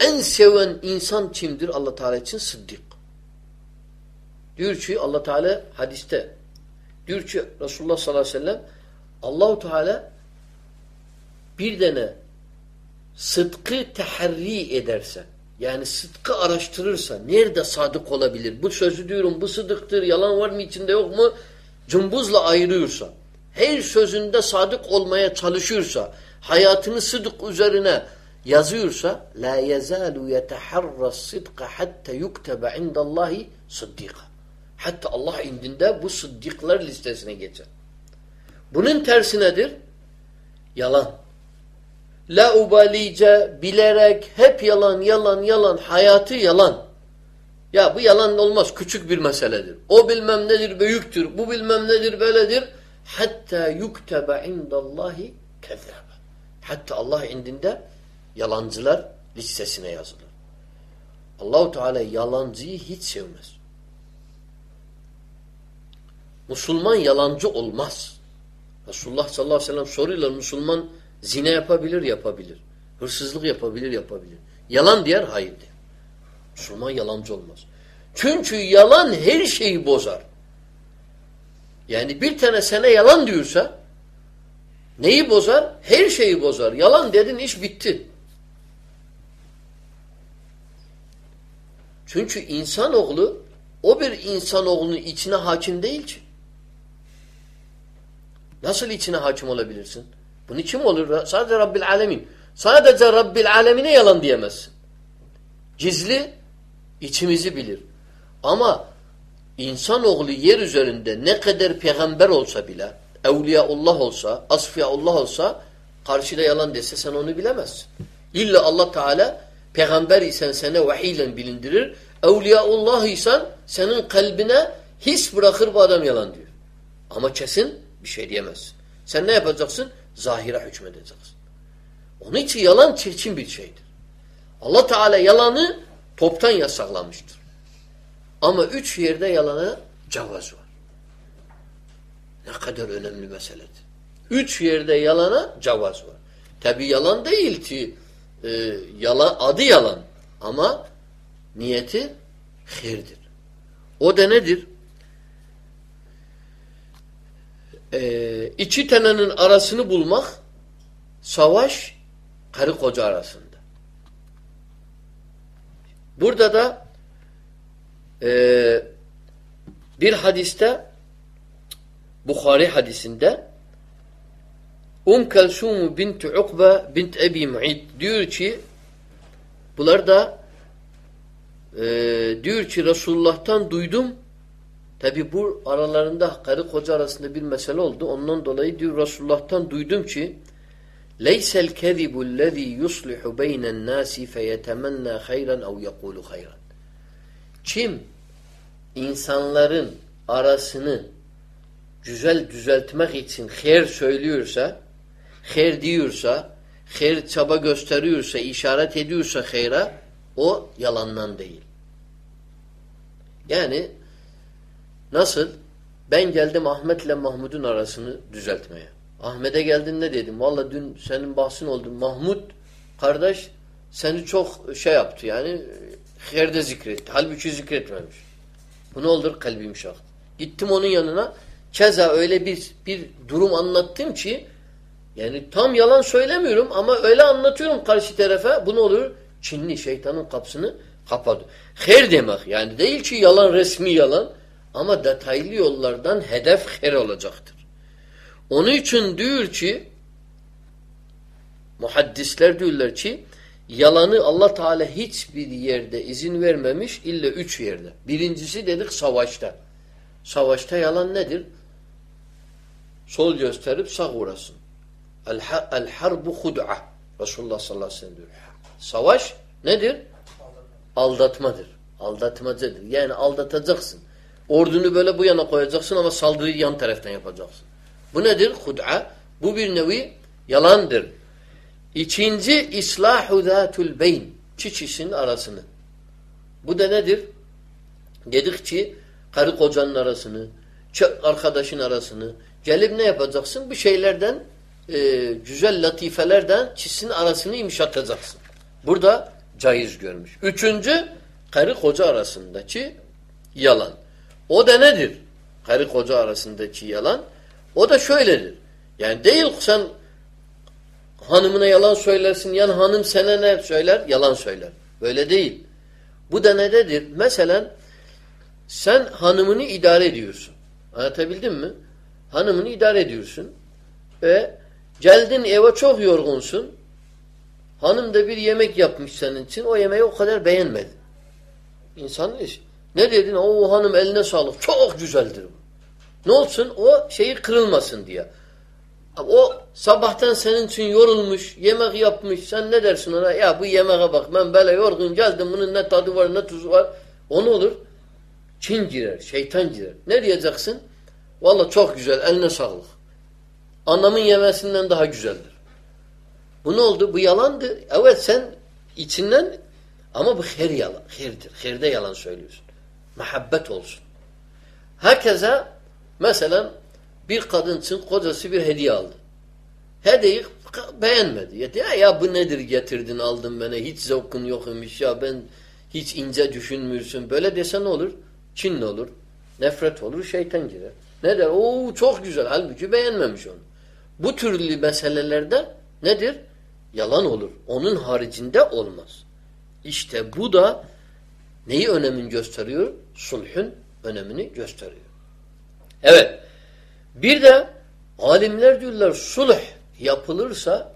En seven insan kimdir Allah Teala için? Sıddık. Diyor ki Allah Teala hadiste diyor ki Resulullah sallallahu aleyhi ve sellem Allahu Teala bir tane sıdkı teherri ederse yani sıdkı araştırırsa nerede sadık olabilir? Bu sözü diyorum bu sıdıktır, yalan var mı içinde yok mu? Cımbızla ayırıyorsa, her sözünde sadık olmaya çalışıyorsa, hayatını sıdık üzerine yazıyorsa la yezalu yeteharra sıdka hatta yuktebe indallahi sıddika. Hatta Allah indinde bu sıddıklar listesine geçer. Bunun tersi nedir? Yalan. La ubalice, bilerek, hep yalan, yalan, yalan, hayatı yalan. Ya bu yalan olmaz, küçük bir meseledir. O bilmem nedir, büyüktür, bu bilmem nedir, böyledir. Hatta yuktebe indallahi kezzâbe. Hatta Allah indinde yalancılar listesine yazılır. Allahu Teala yalancıyı hiç sevmez. Müslüman yalancı olmaz. Resulullah sallallahu aleyhi ve sellem soruyorlar Müslüman zine yapabilir yapabilir. Hırsızlık yapabilir yapabilir. Yalan diyer hayır der. Müslüman yalancı olmaz. Çünkü yalan her şeyi bozar. Yani bir tane sana yalan diyorsa neyi bozar? Her şeyi bozar. Yalan dedin iş bitti. Çünkü insanoğlu o bir insanoğlunun içine hakim değil ki. Nasıl içine hakim olabilirsin? Bunu kim olur? Sadece Rabbil Alemin. Sadece Rabbil Alemine yalan diyemezsin. Gizli içimizi bilir. Ama insanoğlu yer üzerinde ne kadar peygamber olsa bile, evliyaullah olsa, asfiyaullah olsa karşıda yalan dese sen onu bilemezsin. İlla Allah Teala peygamber isen sana vahiyle bilindirir. Evliyaullah isen senin kalbine his bırakır bu adam yalan diyor. Ama kesin bir şey diyemezsin. Sen ne yapacaksın? Zahire hükmedeceksin. Onun için yalan çirkin bir şeydir. Allah Teala yalanı toptan yasaklamıştır. Ama üç yerde yalana cevaz var. Ne kadar önemli meseledir. Üç yerde yalana cevaz var. Tabi yalan değil ki e, yalan, adı yalan ama niyeti hayırdır. O da nedir? Ee, iki tenenin arasını bulmak savaş karı koca arasında. Burada da e, bir hadiste Bukhari hadisinde Um Kelsumu bint Ukbe bint Ebi Mu'id diyor ki bunlar da e, diyor ki Resulullah'tan duydum tabi bu aralarında karı koca arasında bir mesele oldu. Ondan dolayı diyor Resulullah'tan duydum ki لَيْسَ الْكَذِبُ الَّذ۪ي يُصْلِحُ بَيْنَ النَّاسِ فَيَتَمَنَّا خَيْرًا اَوْ يَقُولُ خَيْرًا Kim insanların arasını güzel düzeltmek için her söylüyorsa, her diyorsa, her çaba gösteriyorsa, işaret ediyorsa hayra, o yalandan değil. Yani nasıl? Ben geldim Ahmet'le Mahmud'un arasını düzeltmeye. Ahmet'e geldim ne dedim? Valla dün senin bahsin oldu. Mahmud kardeş seni çok şey yaptı yani herde zikretti. Halbuki zikretmemiş. Bu ne olur? Kalbim şaktı. Gittim onun yanına. Keza öyle bir bir durum anlattım ki yani tam yalan söylemiyorum ama öyle anlatıyorum karşı tarafa. Bu ne olur? Çinli şeytanın kapısını kapadı. Her demek yani değil ki yalan resmi yalan ama detaylı yollardan hedef her olacaktır. Onun için diyor ki muhaddisler diyorlar ki yalanı Allah Teala hiçbir yerde izin vermemiş illa üç yerde. Birincisi dedik savaşta. Savaşta yalan nedir? Sol gösterip sağ vurasın. El harbu hud'a. Resulullah sallallahu aleyhi ve sellem diyor. Savaş nedir? Aldatmadır. Aldatmacıdır. Yani aldatacaksın. Ordunu böyle bu yana koyacaksın ama saldırıyı yan taraftan yapacaksın. Bu nedir? Hud'a. Bu bir nevi yalandır. İkinci islahu zatul beyn. Çiçişin arasını. Bu da nedir? Dedik ki karı kocanın arasını, arkadaşın arasını gelip ne yapacaksın? Bu şeylerden e, güzel latifelerden çizsin arasını imşatacaksın. Burada caiz görmüş. Üçüncü karı koca arasındaki yalan. O da nedir? Karı koca arasındaki yalan. O da şöyledir. Yani değil sen hanımına yalan söylersin. Yani hanım sana ne söyler? Yalan söyler. Böyle değil. Bu da nededir? Mesela sen hanımını idare ediyorsun. Anlatabildim mi? Hanımını idare ediyorsun. Ve geldin eve çok yorgunsun. Hanım da bir yemek yapmış senin için. O yemeği o kadar beğenmedi. İnsanın işi. Ne dedin? O hanım eline sağlık. Çok güzeldir bu. Ne olsun? O şeyi kırılmasın diye. O sabahtan senin için yorulmuş, yemek yapmış. Sen ne dersin ona? Ya bu yemeğe bak ben böyle yorgun geldim. Bunun ne tadı var ne tuzu var. O ne olur? Çin girer, şeytan girer. Ne diyeceksin? Valla çok güzel, eline sağlık. Anamın yemesinden daha güzeldir. Bu ne oldu? Bu yalandı. Evet sen içinden ama bu her yalan, herdir. Herde yalan söylüyorsun. Muhabbet olsun. Herkese mesela bir kadın için kocası bir hediye aldı. Hediyeyi beğenmedi. Ya, ya bu nedir getirdin aldın bana hiç zevkun yokmuş ya ben hiç ince düşünmüyorsun. Böyle desen ne olur? Çin ne olur? Nefret olur, şeytan girer. Ne der? Oo çok güzel. Halbuki beğenmemiş onu. Bu türlü meselelerde nedir? Yalan olur. Onun haricinde olmaz. İşte bu da neyi önemini gösteriyor? Sulhün önemini gösteriyor. Evet. Bir de alimler diyorlar sulh yapılırsa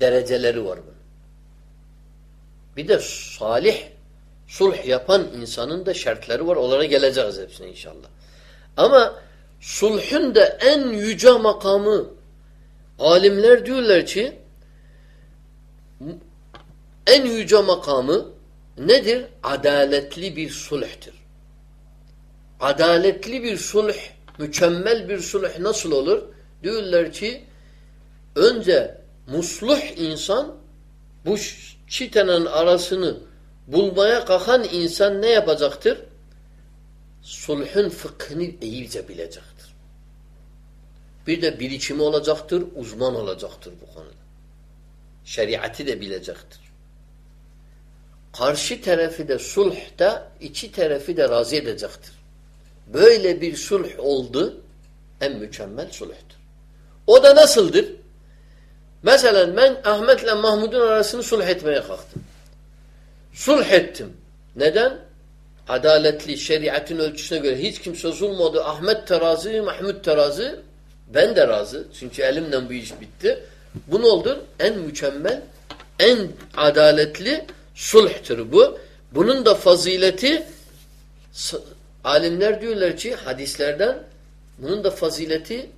dereceleri var bunun. Bir de salih sulh yapan insanın da şartları var. Onlara geleceğiz hepsine inşallah. Ama sulhün de en yüce makamı alimler diyorlar ki en yüce makamı nedir? Adaletli bir sulhtir. Adaletli bir sulh, mükemmel bir sulh nasıl olur? Diyorlar ki önce musluh insan bu çitenin arasını bulmaya kalkan insan ne yapacaktır? Sulhün fıkhını iyice bilecektir. Bir de birikimi olacaktır, uzman olacaktır bu konuda. Şeriatı da bilecektir. Karşı tarafı da sulhta iki tarafı da razı edecektir. Böyle bir sulh oldu en mükemmel sulhtur. O da nasıldır? Mesela ben Ahmet'le Mahmud'un arasını sulh etmeye kalktım. Sulh ettim. Neden? Adaletli, şeriatın ölçüsüne göre hiç kimse zulmadı. Ahmet terazı, Mahmud terazı Ben de razı. Çünkü elimden bu iş bitti. Bu ne olur? En mükemmel, en adaletli sulhtur bu. Bunun da fazileti alimler diyorlar ki hadislerden bunun da fazileti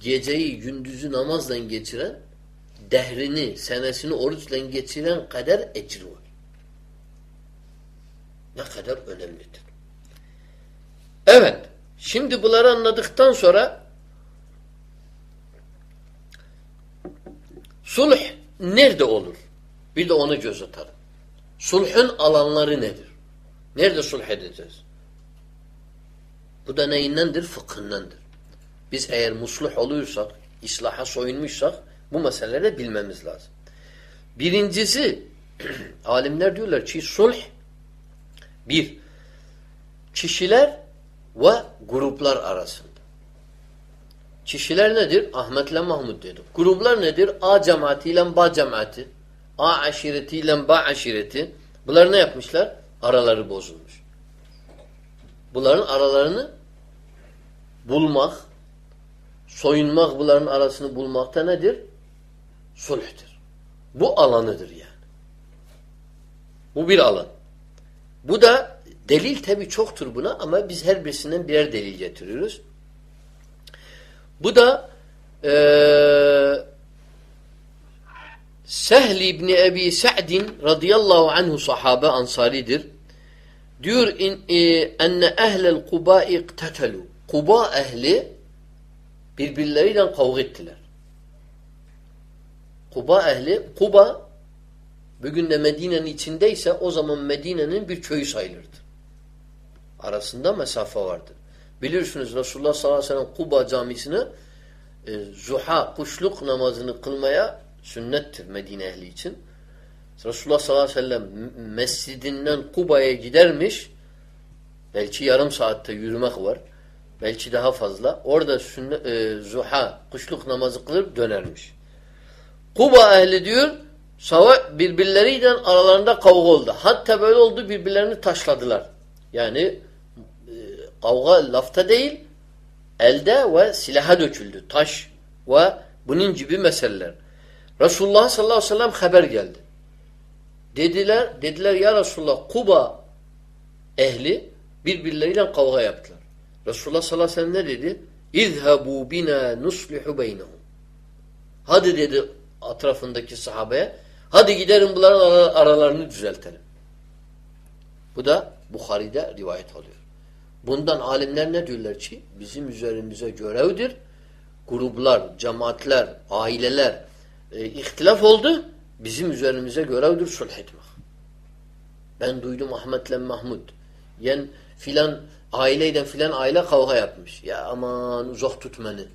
geceyi gündüzü namazla geçiren dehrini, senesini oruçla geçiren kadar ecri var. Ne kadar önemlidir. Evet. Şimdi bunları anladıktan sonra sulh nerede olur? Bir de onu göz atalım. Sulhun alanları nedir? Nerede sulh edeceğiz? Bu da neyindendir? Fıkhındandır. Biz eğer musluh oluyorsak, islaha soyunmuşsak bu meseleleri bilmemiz lazım. Birincisi [CLEARS THROAT] alimler diyorlar ki sulh bir kişiler ve gruplar arasında. Kişiler nedir? Ahmet ile Mahmud dedik. Gruplar nedir? A cemaati ile B cemaati. A aşireti ile B aşireti. Bunlar ne yapmışlar? Araları bozulmuş. Bunların aralarını bulmak, soyunmak bunların arasını bulmakta nedir? Sulhtür. Bu alanıdır yani. Bu bir alan. Bu da delil tabi çoktur buna ama biz her birisinden birer delil getiriyoruz. Bu da e, Sehl İbni Ebi Sa'din radıyallahu anhu sahabe ansaridir. Diyor in, e, enne ehlel Kuba iktetelu. Kuba ehli birbirleriyle kavga ettiler. Kuba ehli, Kuba bugün de Medine'nin içindeyse o zaman Medine'nin bir köyü sayılırdı. Arasında mesafe vardır. Bilirsiniz Resulullah sallallahu aleyhi ve sellem Kuba camisine e, zuha, kuşluk namazını kılmaya sünnettir Medine ehli için. Resulullah sallallahu aleyhi ve sellem mescidinden Kuba'ya gidermiş. Belki yarım saatte yürümek var. Belki daha fazla. Orada sünnet, e, zuha, kuşluk namazı kılır dönermiş. Kuba ehli diyor sava birbirleriyle aralarında kavga oldu. Hatta böyle oldu birbirlerini taşladılar. Yani e, kavga lafta değil elde ve silaha döküldü. Taş ve bunun gibi meseleler. Resulullah sallallahu aleyhi ve sellem haber geldi. Dediler, dediler ya Resulullah Kuba ehli birbirleriyle kavga yaptılar. Resulullah sallallahu aleyhi ve sellem ne dedi? İzhabu bina nuslihu beynehum. Hadi dedi etrafındaki sahabeye. Hadi giderim bunların aralarını düzeltelim. Bu da Bukhari'de rivayet oluyor. Bundan alimler ne diyorlar ki? Bizim üzerimize görevdir. Gruplar, cemaatler, aileler e, ihtilaf oldu. Bizim üzerimize görevdir sulh etmek. Ben duydum Ahmet'le Mahmud. Yen filan aileyle filan aile kavga yapmış. Ya aman uzak tut beni.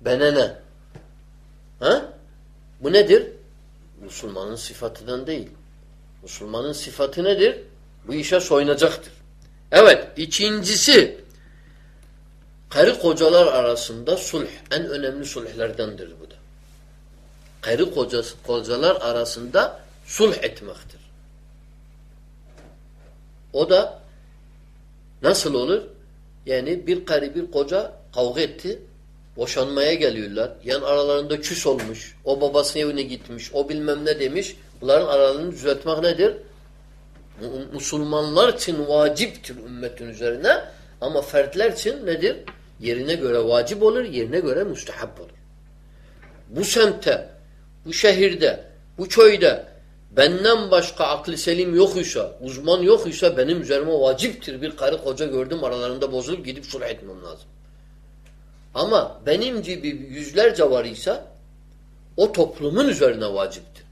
Bana ne? Ha? Bu nedir? Müslümanın sıfatından değil. Müslümanın sıfatı nedir? Bu işe soyunacaktır. Evet, ikincisi karı kocalar arasında sulh en önemli sulhlerdendir bu da. Karı kocası, kocalar arasında sulh etmektir. O da nasıl olur? Yani bir karı bir koca kavga etti. Boşanmaya geliyorlar. Yan aralarında küs olmuş. O babasının evine gitmiş. O bilmem ne demiş. Bunların aralarını düzeltmek nedir? Müslümanlar için vaciptir ümmetin üzerine. Ama fertler için nedir? Yerine göre vacip olur, yerine göre müstehap olur. Bu semte, bu şehirde, bu köyde benden başka aklı selim yok ise, uzman yok ise benim üzerime vaciptir. Bir karı koca gördüm aralarında bozulup gidip sulh etmem lazım. Ama benim gibi yüzlerce var ise o toplumun üzerine vaciptir.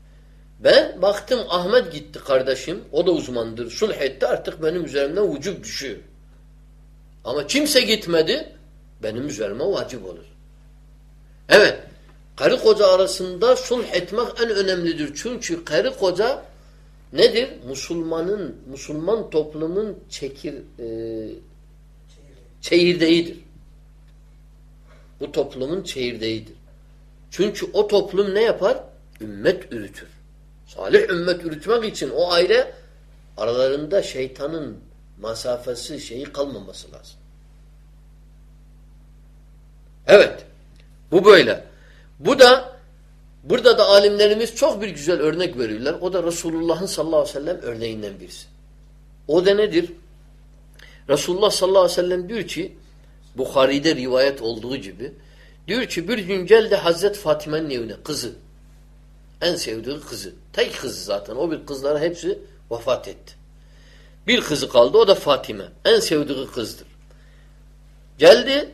Ben baktım Ahmet gitti kardeşim. O da uzmandır. Sulh etti artık benim üzerimden vücub düşüyor. Ama kimse gitmedi. Benim üzerime vacip olur. Evet. Karı koca arasında sulh etmek en önemlidir. Çünkü karı koca nedir? Müslümanın, Müslüman toplumun çekir, e, çekirdeğidir. Bu toplumun çekirdeğidir. Çünkü o toplum ne yapar? Ümmet ürütür. Salih ümmet ürütmek için o aile aralarında şeytanın masafesi şeyi kalmaması lazım. Evet. Bu böyle. Bu da burada da alimlerimiz çok bir güzel örnek veriyorlar. O da Resulullah'ın sallallahu aleyhi ve sellem örneğinden birisi. O da nedir? Resulullah sallallahu aleyhi ve sellem diyor ki Bukhari'de rivayet olduğu gibi diyor ki bir gün geldi Hazret Fatime'nin evine kızı. En sevdiği kızı. Tek kızı zaten. O bir kızlara hepsi vefat etti. Bir kızı kaldı o da Fatime. En sevdiği kızdır. Geldi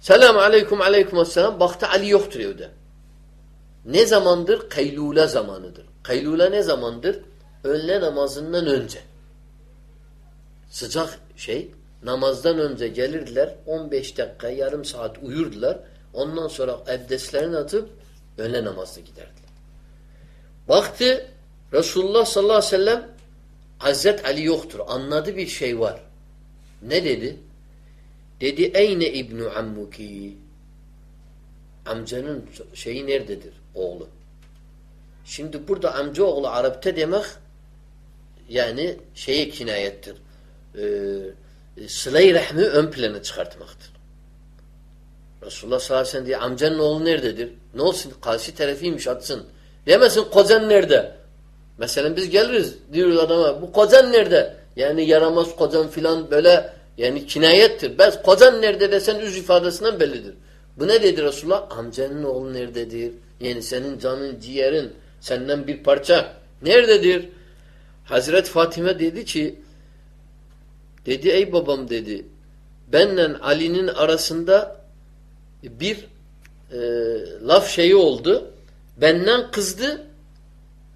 Selamun aleyküm aleyküm selam. Baktı Ali yoktur evde. Ne zamandır? Kaylule zamanıdır. Kaylule ne zamandır? Öğle namazından önce. Sıcak şey. Namazdan önce gelirdiler. 15 dakika, yarım saat uyurdular. Ondan sonra ebdeslerini atıp öğle namazına giderdiler. Baktı Resulullah sallallahu aleyhi ve sellem Hazret Ali yoktur. Anladı bir şey var. Ne dedi? Dedi eyne İbnu ammuki? Amcanın şeyi nerededir? Oğlu. Şimdi burada amca oğlu Arap'ta demek yani şeye kinayettir. Ee, sıla-i rahmi ön plana çıkartmaktır. Resulullah sallallahu aleyhi ve sellem diye amcanın oğlu nerededir? Ne olsun? Karşı tarafıymış atsın. Demesin kocan nerede? Mesela biz geliriz diyoruz adama bu kocan nerede? Yani yaramaz kocan filan böyle yani kinayettir. Ben kocan nerede desen üz ifadesinden bellidir. Bu ne dedi Resulullah? Amcanın oğlu nerededir? Yani senin canın, ciğerin, senden bir parça nerededir? Hazret Fatime dedi ki dedi ey babam dedi benle Ali'nin arasında bir e, laf şeyi oldu. Benden kızdı.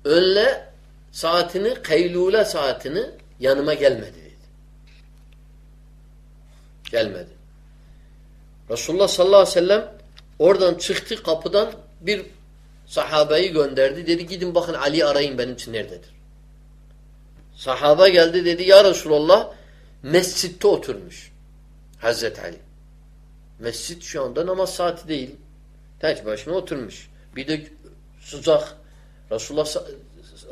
Önle saatini, kaylule saatini yanıma gelmedi. Gelmedi. Resulullah sallallahu aleyhi ve sellem oradan çıktı kapıdan bir sahabeyi gönderdi. Dedi gidin bakın Ali arayın benim için nerededir. Sahaba geldi dedi ya Resulallah mescitte oturmuş. Hazreti Ali. Mescit şu anda namaz saati değil. Tek başına oturmuş. Bir de sıcak. Resulullah,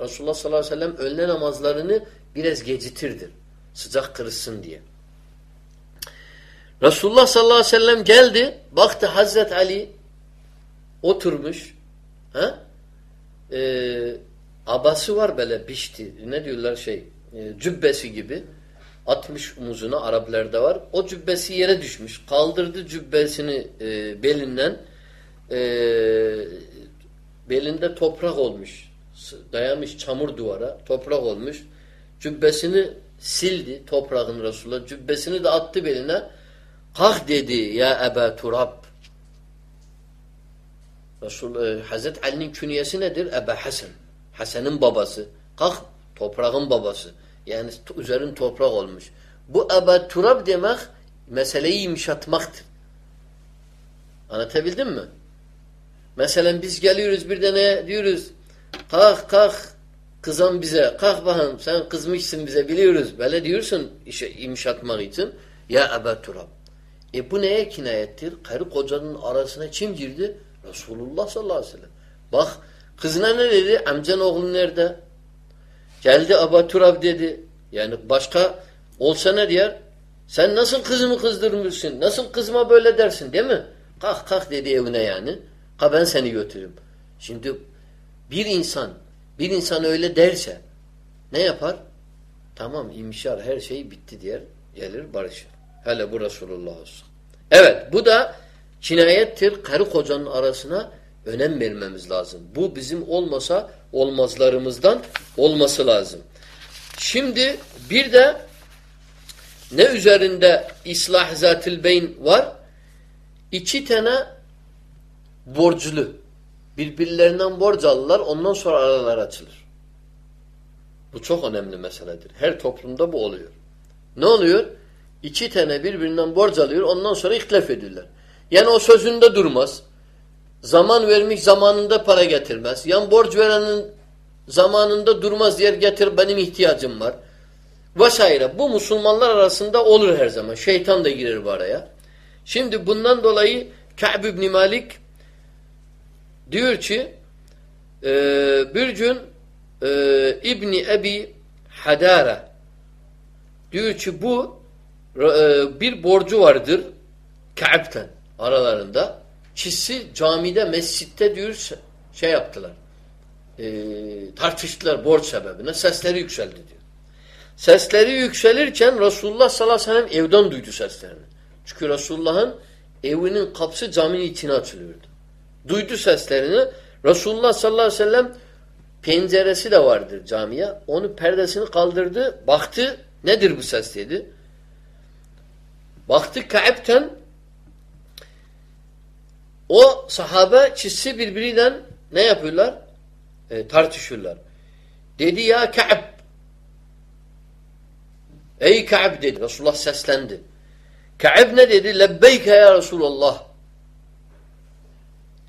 Resulullah sallallahu aleyhi ve sellem öğle namazlarını biraz gecitirdir. Sıcak kırılsın diye. Resulullah sallallahu aleyhi ve sellem geldi. Baktı Hazret Ali oturmuş. Ha? Ee, abası var böyle bişti. Ne diyorlar şey e, cübbesi gibi. Atmış omuzuna Araplarda var. O cübbesi yere düşmüş. Kaldırdı cübbesini e, belinden. E, belinde toprak olmuş. Dayamış çamur duvara. Toprak olmuş. Cübbesini sildi toprağın Resulullah. Cübbesini de attı beline. Kalk dedi ya Eba Turab. Resul, e, Hazreti Ali'nin künyesi nedir? Eba Hasan. Hasan'ın babası. Kalk toprağın babası. Yani üzerin toprak olmuş. Bu Eba Turab demek meseleyi yumuşatmaktır. Anlatabildim mi? Mesela biz geliyoruz bir tane diyoruz kalk kalk kızan bize kalk bakalım sen kızmışsın bize biliyoruz. Böyle diyorsun işe imşatmak için. Ya Eba Turab. E bu neye kinayettir? Karı kocanın arasına kim girdi? Resulullah sallallahu aleyhi ve sellem. Bak kızına ne dedi? Amcan oğlun nerede? Geldi Eba Turab dedi. Yani başka olsa ne diyer? Sen nasıl kızımı kızdırmışsın? Nasıl kızıma böyle dersin değil mi? Kalk kalk dedi evine yani. Ha ben seni götürürüm. Şimdi bir insan bir insan öyle derse ne yapar? Tamam imşar her şey bitti diyer. Gelir barışır. Hele bu Resulullah olsun. Evet bu da cinayettir. Karı kocanın arasına önem vermemiz lazım. Bu bizim olmasa olmazlarımızdan olması lazım. Şimdi bir de ne üzerinde islah zatil beyn var? İki tane borçlu. Birbirlerinden borç alırlar ondan sonra aralar açılır. Bu çok önemli meseledir. Her toplumda bu oluyor. Ne oluyor? İki tane birbirinden borç alıyor ondan sonra ihtilaf ediyorlar. Yani o sözünde durmaz. Zaman vermiş zamanında para getirmez. Yan borç verenin zamanında durmaz yer getir benim ihtiyacım var. Vesaire. Bu Müslümanlar arasında olur her zaman. Şeytan da girer bu araya. Şimdi bundan dolayı Ka'b ibn Malik diyor ki e, bir gün e, İbni Ebi Hadara diyor ki bu bir borcu vardır Ka'b'ten. aralarında. Çizsi camide, mescitte diyor şey yaptılar. E, tartıştılar borç sebebine. Sesleri yükseldi diyor. Sesleri yükselirken Resulullah sallallahu aleyhi ve sellem evden duydu seslerini. Çünkü Resulullah'ın evinin kapısı caminin içine açılıyordu. Duydu seslerini. Resulullah sallallahu aleyhi ve sellem penceresi de vardır camiye. Onu perdesini kaldırdı. Baktı. Nedir bu ses dedi. Baktı Ka'b'ten o sahabe çizsi birbiriyle ne yapıyorlar? E, tartışıyorlar. Dedi ya Ka'b Ey Ka'b dedi. Resulullah seslendi. Ka'b ne dedi? Lebbeyke ya Resulallah.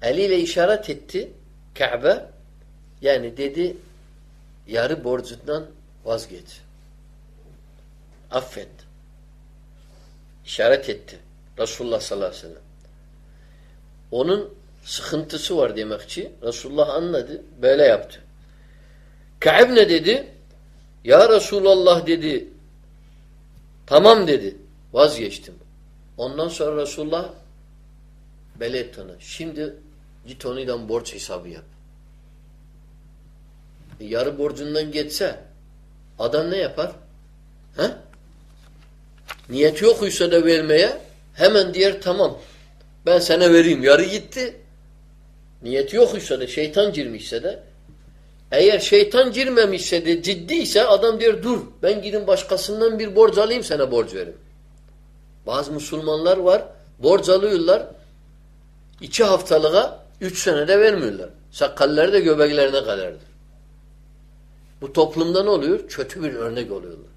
Eliyle işaret etti Ka'be. Yani dedi yarı borcundan vazgeç. Affet. İşaret etti. Resulullah sallallahu aleyhi ve sellem. Onun sıkıntısı var demekçi. Resulullah anladı. Böyle yaptı. Ka'b ne dedi? Ya Resulallah dedi. Tamam dedi. Vazgeçtim. Ondan sonra Resulullah belet onu. Şimdi git onunla borç hesabı yap. E, yarı borcundan geçse adam ne yapar? He? Niyet yokuysa da vermeye hemen diğer tamam. Ben sana vereyim. Yarı gitti. Niyet yokuysa da şeytan girmişse de eğer şeytan girmemişse de ciddiyse adam diyor dur ben gidin başkasından bir borç alayım sana borç verim. Bazı Müslümanlar var borç alıyorlar iki haftalığa üç senede vermiyorlar. Sakalları da göbeklerine kadardır. Bu toplumda ne oluyor? Kötü bir örnek oluyorlar.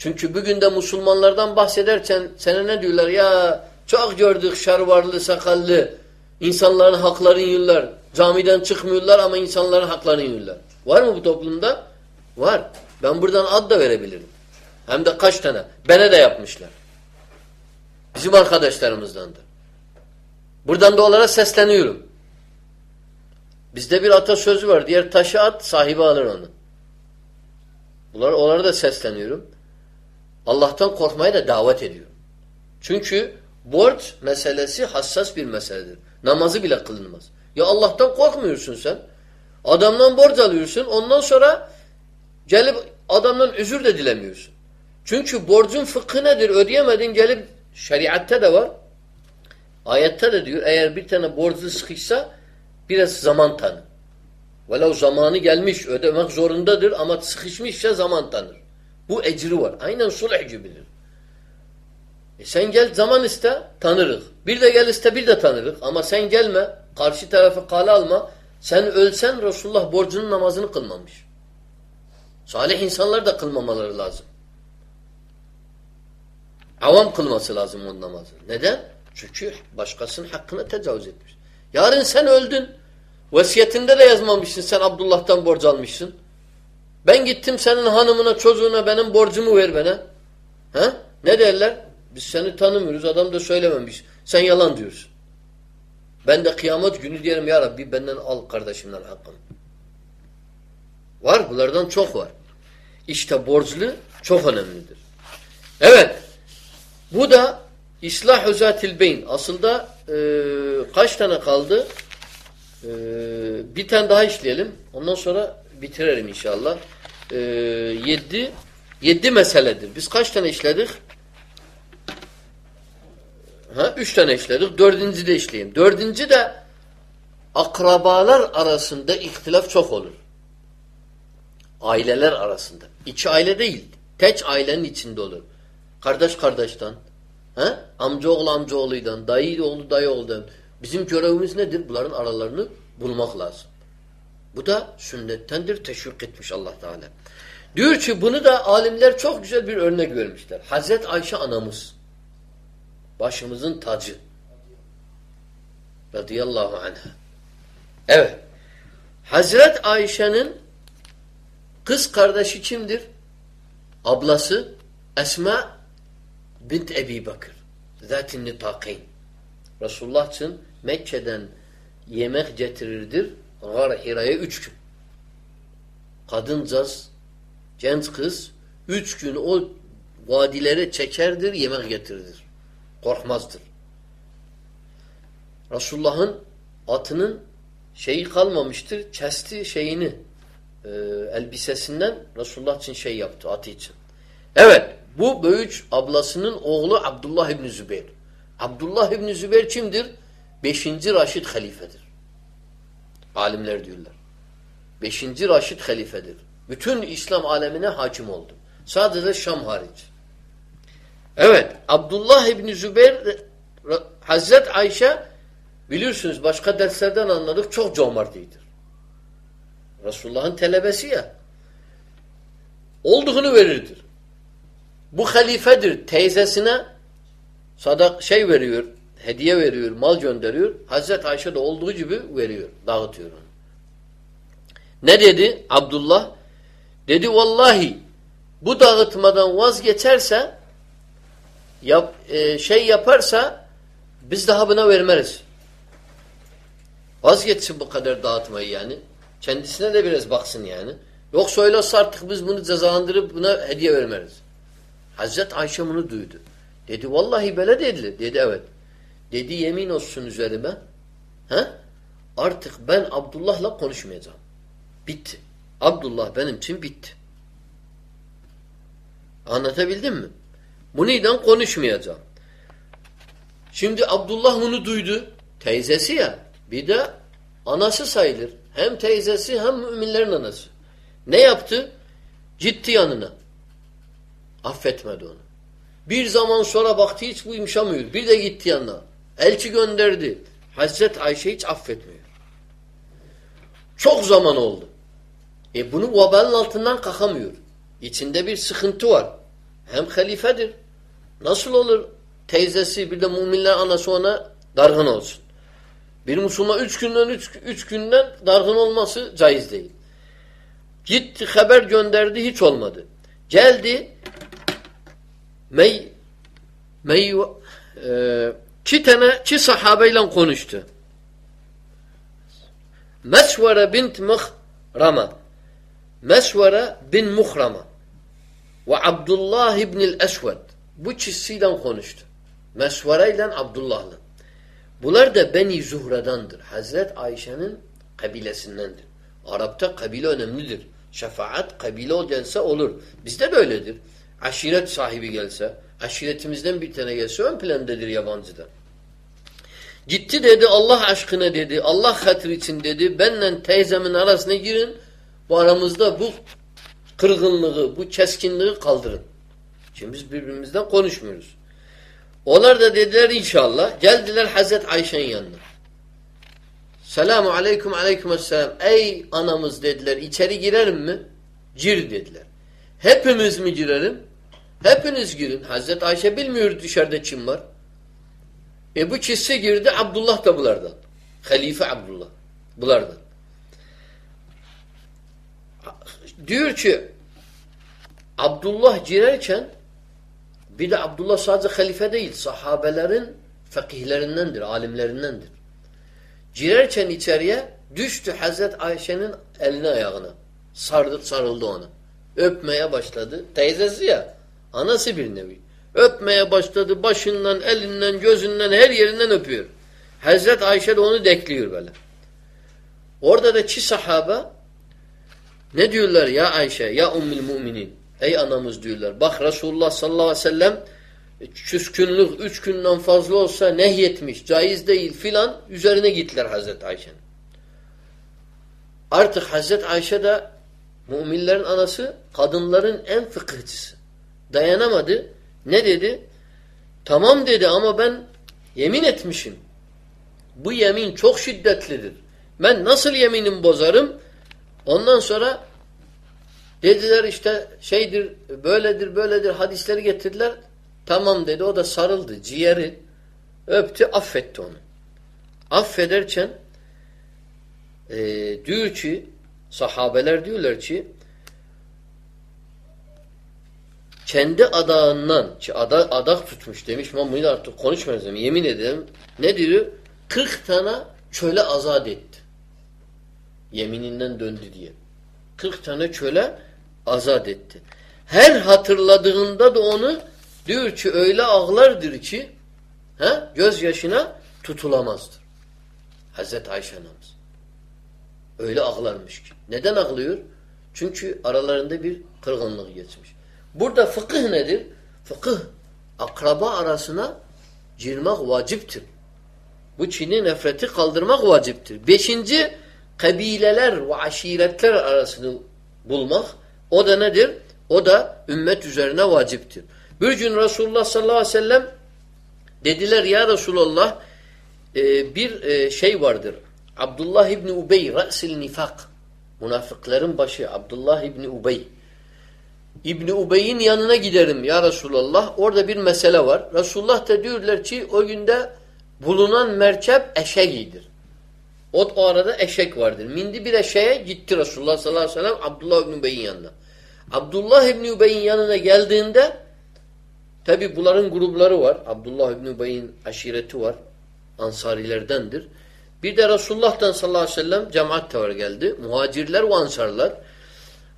Çünkü bugün de Müslümanlardan bahsederken sana ne diyorlar? Ya çok gördük şarvarlı, sakallı, insanların haklarını yiyorlar. Camiden çıkmıyorlar ama insanların haklarını yiyorlar. Var mı bu toplumda? Var. Ben buradan ad da verebilirim. Hem de kaç tane. Bene de yapmışlar. Bizim arkadaşlarımızdandır. Buradan da onlara sesleniyorum. Bizde bir atasözü var. Diğer taşı at, sahibi alır onu. Bunlar, onlara da sesleniyorum. Allah'tan korkmaya da davet ediyorum. Çünkü borç meselesi hassas bir meseledir. Namazı bile kılınmaz. Ya Allah'tan korkmuyorsun sen. Adamdan borç alıyorsun. Ondan sonra gelip adamdan özür de dilemiyorsun. Çünkü borcun fıkhı nedir? Ödeyemedin gelip şeriatte de var. Ayette de diyor eğer bir tane borcu sıkışsa biraz zaman tanı. Velev zamanı gelmiş ödemek zorundadır ama sıkışmışsa zaman tanır. Bu ecri var. Aynen sulh gibidir. E sen gel zaman iste tanırız. Bir de gel iste bir de tanırız. Ama sen gelme karşı tarafı kale alma. Sen ölsen Resulullah borcunun namazını kılmamış. Salih insanlar da kılmamaları lazım. Avam kılması lazım onun namazını. Neden? Çünkü başkasının hakkına tecavüz etmiş. Yarın sen öldün. Vesiyetinde de yazmamışsın. Sen Abdullah'tan borç almışsın. Ben gittim senin hanımına, çocuğuna benim borcumu ver bana. Ha? Ne derler? Biz seni tanımıyoruz. Adam da söylememiş. Sen yalan diyorsun. Ben de kıyamet günü diyelim ya Rabbi benden al kardeşimden hakkını. Var. Bunlardan çok var. İşte borçlu çok önemlidir. Evet. Bu da İslah zatil beyn. Aslında e, kaç tane kaldı? E, bir tane daha işleyelim. Ondan sonra bitirelim inşallah. E, yedi, yedi meseledir. Biz kaç tane işledik? Ha, üç tane işledik. Dördüncü de işleyeyim. Dördüncü de akrabalar arasında ihtilaf çok olur. Aileler arasında. İki aile değil. Tek ailenin içinde olur. Kardeş kardeşten, He? Amcaoğlu amcaoğluydan, dayı oğlu dayı oğludan. Bizim görevimiz nedir? Bunların aralarını bulmak lazım. Bu da sünnettendir, teşvik etmiş Allah Teala. Diyor ki bunu da alimler çok güzel bir örnek vermişler. Hazret Ayşe anamız. Başımızın tacı. Radıyallahu anha. Evet. Hazret Ayşe'nin kız kardeşi kimdir? Ablası Esma bint Ebi Bakır. Zatin nitakin. Resulullah için Mekke'den yemek getirirdir. Gar Hira'ya üç gün. Kadıncaz, genç kız üç gün o vadilere çekerdir, yemek getirirdir. Korkmazdır. Resulullah'ın atının şeyi kalmamıştır. Kesti şeyini e, elbisesinden Resulullah için şey yaptı atı için. Evet bu büyük ablasının oğlu Abdullah İbni Zübeyir. Abdullah İbni Zübeyir kimdir? Beşinci Raşid halifedir. Alimler diyorlar. Beşinci Raşid halifedir. Bütün İslam alemine hakim oldu. Sadece Şam hariç. Evet. Abdullah İbni Zübeyir Hazret Ayşe bilirsiniz başka derslerden anladık çok cömertiydir. Resulullah'ın telebesi ya. Olduğunu verirdir. Bu halifedir. Teyzesine sadak şey veriyor, hediye veriyor, mal gönderiyor. Hazret Ayşe de olduğu gibi veriyor, dağıtıyor onu. Ne dedi Abdullah? Dedi vallahi bu dağıtmadan vazgeçerse yap, e, şey yaparsa biz daha buna vermeriz. Vazgeçsin bu kadar dağıtmayı yani. Kendisine de biraz baksın yani. Yoksa öyle artık biz bunu cezalandırıp buna hediye vermeriz. Hazret Ayşe bunu duydu. Dedi vallahi böyle dedi. Dedi evet. Dedi yemin olsun üzerime. He? Artık ben Abdullah'la konuşmayacağım. Bitti. Abdullah benim için bitti. Anlatabildim mi? Bu neyden konuşmayacağım. Şimdi Abdullah bunu duydu. Teyzesi ya. Bir de anası sayılır. Hem teyzesi hem müminlerin anası. Ne yaptı? Gitti yanına. Affetmedi onu. Bir zaman sonra baktı hiç bu imşamıyor. Bir de gitti yanına. Elçi gönderdi. Hazret Ayşe hiç affetmiyor. Çok zaman oldu. E bunu vabalın altından kalkamıyor. İçinde bir sıkıntı var. Hem halifedir. Nasıl olur teyzesi bir de müminler anası ona dargın olsun. Bir Müslüman üç günden üç, üç günden dargın olması caiz değil. Gitti haber gönderdi hiç olmadı. Geldi mey mey e, iki tane iki sahabeyle konuştu. Mesvere bint Muhrama Mesvere bin Muhrama ve Abdullah ibnil Esved bu çizsiyle konuştu. Mesvere ile Abdullah'la. Bunlar da Beni Zuhra'dandır. Hazret Ayşe'nin kabilesindendir. Arap'ta kabile önemlidir. Şefaat kabile gelse olur. Bizde de öyledir. Aşiret sahibi gelse, aşiretimizden bir tane gelse ön plandadır yabancıda. Gitti dedi Allah aşkına dedi, Allah hatırı için dedi, benle teyzemin arasına girin, bu aramızda bu kırgınlığı, bu keskinliği kaldırın. Şimdi biz birbirimizden konuşmuyoruz. Onlar da dediler inşallah. Geldiler Hazret Ayşe'nin yanına. Selamu aleyküm aleyküm selam. Ey anamız dediler içeri girelim mi? Gir dediler. Hepimiz mi girelim? Hepiniz girin. Hazret Ayşe bilmiyor dışarıda kim var. E bu kişi girdi Abdullah da bulardan. Halife Abdullah. Bulardan. Diyor ki Abdullah girerken bir de Abdullah sadece halife değil, sahabelerin fakihlerindendir, alimlerindendir. Girerken içeriye düştü Hazret Ayşe'nin eline ayağına. Sardı, sarıldı ona. Öpmeye başladı. Teyzesi ya, anası bir nevi. Öpmeye başladı, başından, elinden, gözünden, her yerinden öpüyor. Hazret Ayşe de onu dekliyor böyle. Orada da çi sahaba ne diyorlar ya Ayşe, ya ummul müminin? Ey anamız diyorlar. Bak Resulullah sallallahu aleyhi ve sellem küskünlük üç günden fazla olsa nehyetmiş, caiz değil filan üzerine gittiler Hazreti Ayşe'nin. Artık Hazreti Ayşe de müminlerin anası kadınların en fıkıhçısı. Dayanamadı. Ne dedi? Tamam dedi ama ben yemin etmişim. Bu yemin çok şiddetlidir. Ben nasıl yeminim bozarım? Ondan sonra Dediler işte şeydir, böyledir, böyledir hadisleri getirdiler. Tamam dedi. O da sarıldı. Ciğeri öptü, affetti onu. Affederken e, diyor ki sahabeler diyorlar ki kendi adağından ki ada, adak tutmuş demiş bunu artık konuşmayacağım yemin ederim ne diyor 40 tane çöle azat etti yemininden döndü diye 40 tane çöle azat etti. Her hatırladığında da onu diyor ki öyle ağlardır ki he, gözyaşına tutulamazdır. Hazreti Ayşe anamız. Öyle ağlarmış ki. Neden ağlıyor? Çünkü aralarında bir kırgınlık geçmiş. Burada fıkıh nedir? Fıkıh akraba arasına girmek vaciptir. Bu Çin'i nefreti kaldırmak vaciptir. Beşinci, kabileler ve aşiretler arasını bulmak. O da nedir? O da ümmet üzerine vaciptir. Bir gün Resulullah sallallahu aleyhi ve sellem dediler ya Resulullah e, bir e, şey vardır. Abdullah İbni Ubey, Ra'sil Nifak. Münafıkların başı Abdullah İbni Ubey. İbni Ubey'in yanına giderim ya Resulullah. Orada bir mesele var. Resulullah da diyorlar ki o günde bulunan merkep eşeğidir. O, o arada eşek vardır. Mindi bir eşeğe gitti Resulullah sallallahu aleyhi ve sellem Abdullah İbni Ubey'in yanına. Abdullah İbni Ubey'in yanına geldiğinde tabi bunların grupları var. Abdullah İbni Ubey'in aşireti var. Ansarilerdendir. Bir de Resulullah'tan sallallahu aleyhi ve sellem cemaat var geldi. Muhacirler ve ansarlar.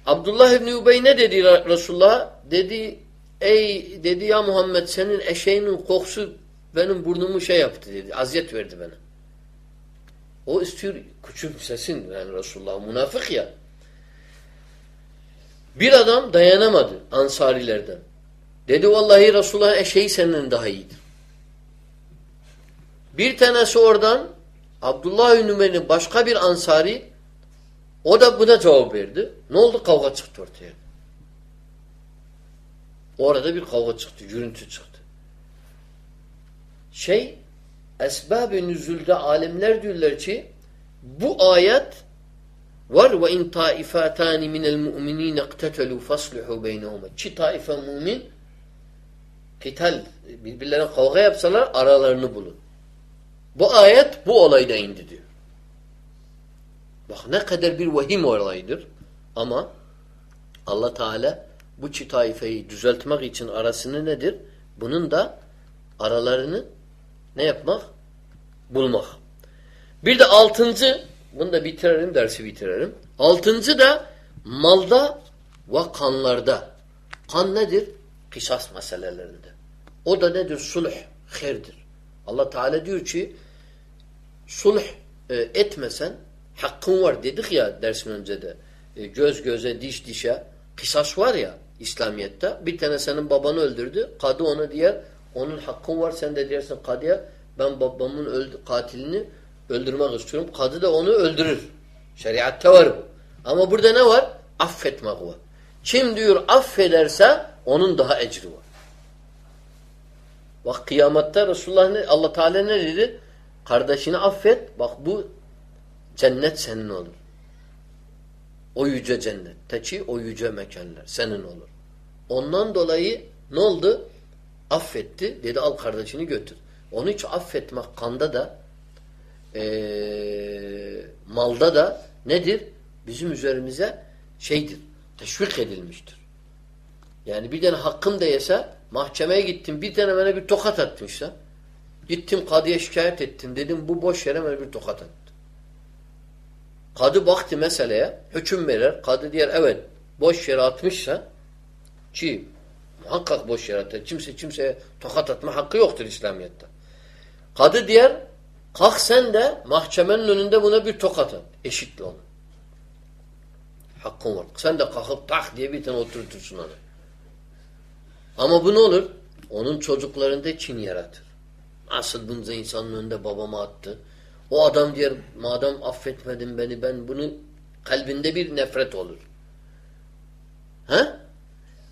Abdullah İbni Ubey ne dedi Resulullah? Dedi ey dedi ya Muhammed senin eşeğinin kokusu benim burnumu şey yaptı dedi. Aziyet verdi bana. O istiyor küçümsesin yani Resulullah. Münafık ya. Bir adam dayanamadı ansarilerden. Dedi vallahi Resulullah eşeği senden daha iyidir. Bir tanesi oradan Abdullah Ünlümen'in başka bir ansari o da buna cevap verdi. Ne oldu? Kavga çıktı ortaya. Orada bir kavga çıktı. Gürüntü çıktı. Şey esbab-ı nüzulde alimler diyorlar ki bu ayet var ve in taifatani minel mu'minin iqtetelu faslihu beynehuma. Çi taife mümin kital birbirlerine kavga yapsalar aralarını bulun. Bu ayet bu olayda indi diyor. Bak ne kadar bir vahim olaydır. Ama Allah Teala bu çi taifeyi düzeltmek için arasını nedir? Bunun da aralarını ne yapmak? Bulmak. Bir de altıncı, bunu da bitirelim, dersi bitirelim. Altıncı da malda ve kanlarda. Kan nedir? Kısas meselelerinde. O da nedir? Sulh, herdir. Allah Teala diyor ki sulh e, etmesen hakkın var dedik ya dersin önce de. E, göz göze, diş dişe kısas var ya İslamiyet'te. Bir tane senin babanı öldürdü. Kadı ona diğer onun hakkın var sen de dersin kadıya ben babamın öldü, katilini öldürmek istiyorum. Kadı da onu öldürür. Şeriatta var bu. Ama burada ne var? Affetmek var. Kim diyor affederse onun daha ecri var. Bak kıyamette Resulullah ne, Allah Teala ne dedi? Kardeşini affet. Bak bu cennet senin olur. O yüce cennet. Teçi o yüce mekanlar senin olur. Ondan dolayı ne oldu? Affetti. Dedi al kardeşini götür. Onu hiç affetmek kanda da e, malda da nedir? Bizim üzerimize şeydir. Teşvik edilmiştir. Yani bir tane hakkım da yese mahkemeye gittim bir tane bana bir tokat atmışsa gittim kadıya şikayet ettim dedim bu boş yere bana bir tokat attı. Kadı baktı meseleye hüküm verir. Kadı diyor evet boş yere atmışsa ki muhakkak boş yere atır. Kimse kimseye tokat atma hakkı yoktur İslamiyet'te. Kadı diğer kalk sen de mahkemenin önünde buna bir tokat at. Eşitle onu. Hakkın var. Sen de kalkıp tak diye bir tane oturtursun onu. Ama bu ne olur? Onun çocuklarında Çin yaratır. Nasıl bunca insanın önünde babama attı. O adam diyor madem affetmedin beni ben bunu kalbinde bir nefret olur. He?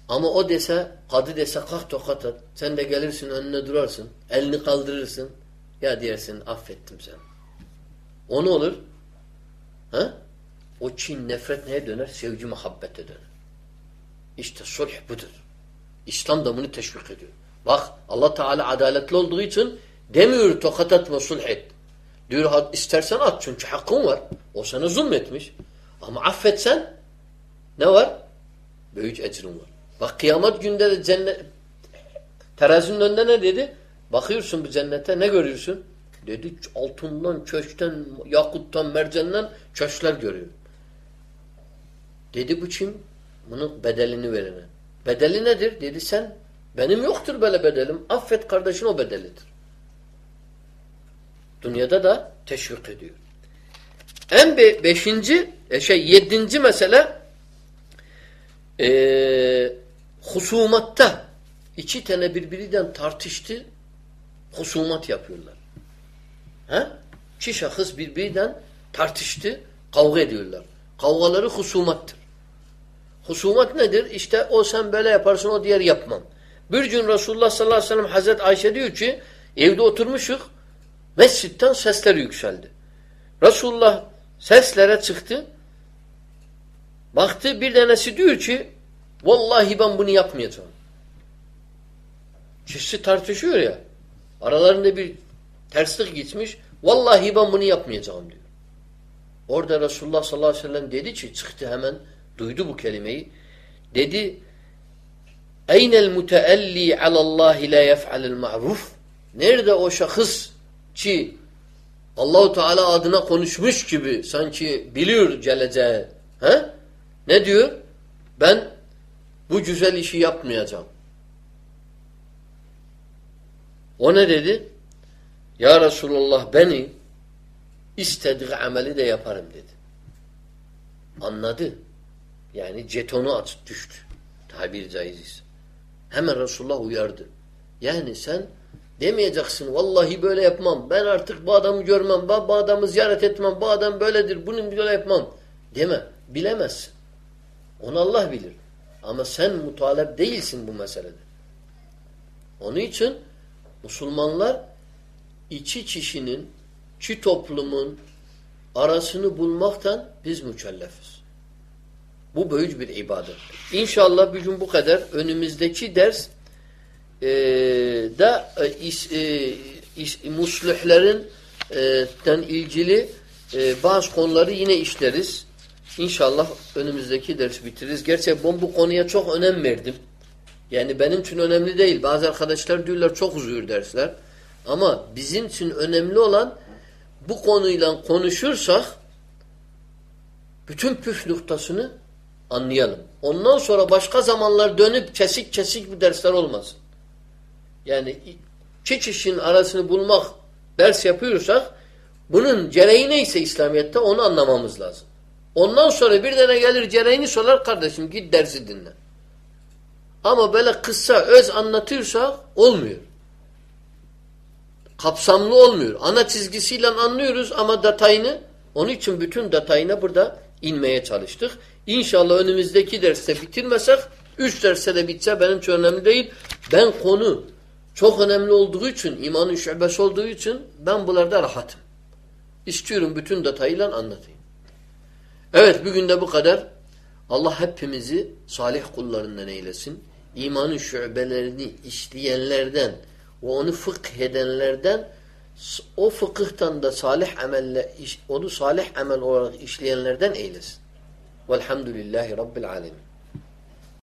Ama o dese, kadı dese kalk tokat at. Sen de gelirsin önüne durarsın. Elini kaldırırsın. Ya diyersin affettim sen. O ne olur? He? O Çin nefret neye döner? Sevgi muhabbete döner. İşte sulh budur. İslam da bunu teşvik ediyor. Bak Allah Teala adaletli olduğu için demiyor tokat atma sulh et. Diyor istersen at çünkü hakkın var. O sana zulmetmiş. Ama affetsen ne var? Büyük ecrin var. Bak kıyamet günde de cennet terazinin önünde ne dedi? Bakıyorsun bu cennete ne görüyorsun? Dedi altından, köşkten, yakuttan, mercandan köşkler görüyorum. Dedi bu kim? Bunun bedelini verene. Bedeli nedir? Dedi sen benim yoktur böyle bedelim. Affet kardeşin o bedelidir. Dünyada da teşvik ediyor. En be beşinci, e, şey yedinci mesele e, husumatta iki tane birbirinden tartıştı husumat yapıyorlar. He? İki şahıs birbirinden tartıştı, kavga ediyorlar. Kavgaları husumattır. Husumat nedir? İşte o sen böyle yaparsın, o diğer yapmam. Bir gün Resulullah sallallahu aleyhi ve sellem Hazreti Ayşe diyor ki evde oturmuşuk mescitten sesler yükseldi. Resulullah seslere çıktı. Baktı bir tanesi diyor ki vallahi ben bunu yapmayacağım. Kişi tartışıyor ya. Aralarında bir terslik gitmiş. Vallahi ben bunu yapmayacağım diyor. Orada Resulullah sallallahu aleyhi ve sellem dedi ki çıktı hemen duydu bu kelimeyi. Dedi Eynel muteelli alallahi la yef'alel ma'ruf Nerede o şahıs ki Allahu Teala adına konuşmuş gibi sanki biliyor geleceği. He? Ne diyor? Ben bu güzel işi yapmayacağım. O ne dedi? Ya Resulullah beni istediği ameli de yaparım dedi. Anladı. Yani cetonu at düştü. Tabir caiz Hemen Resulullah uyardı. Yani sen demeyeceksin vallahi böyle yapmam. Ben artık bu adamı görmem. Ben bu adamı ziyaret etmem. Bu adam böyledir. Bunun böyle yapmam. Deme. Bilemezsin. Onu Allah bilir. Ama sen mutalep değilsin bu meselede. Onun için Müslümanlar iki kişinin, iki toplumun arasını bulmaktan biz mükellefiz. Bu büyük bir ibadet. İnşallah bir gün bu kadar. Önümüzdeki ders e, da e, is, e, is, muslihlerin e, ten ilgili e, bazı konuları yine işleriz. İnşallah önümüzdeki ders bitiririz. Gerçi ben bu konuya çok önem verdim. Yani benim için önemli değil. Bazı arkadaşlar diyorlar çok uzuyor dersler. Ama bizim için önemli olan bu konuyla konuşursak bütün püf noktasını anlayalım. Ondan sonra başka zamanlar dönüp kesik kesik bu dersler olmasın. Yani iki kişinin arasını bulmak ders yapıyorsak bunun gereği neyse İslamiyet'te onu anlamamız lazım. Ondan sonra bir tane gelir gereğini sorar kardeşim git dersi dinle. Ama böyle kısa öz anlatıyorsa olmuyor. Kapsamlı olmuyor. Ana çizgisiyle anlıyoruz ama detayını onun için bütün detayına burada inmeye çalıştık. İnşallah önümüzdeki derste bitirmesek üç derste de bitse benim için önemli değil. Ben konu çok önemli olduğu için, imanın şubesi olduğu için ben bunlarda rahatım. İstiyorum bütün detayıyla anlatayım. Evet bugün de bu kadar. Allah hepimizi salih kullarından eylesin imanın şubelerini işleyenlerden ve onu fıkh edenlerden o fıkıhtan da salih amelle onu salih amel olarak işleyenlerden eylesin. Velhamdülillahi Rabbil alemin.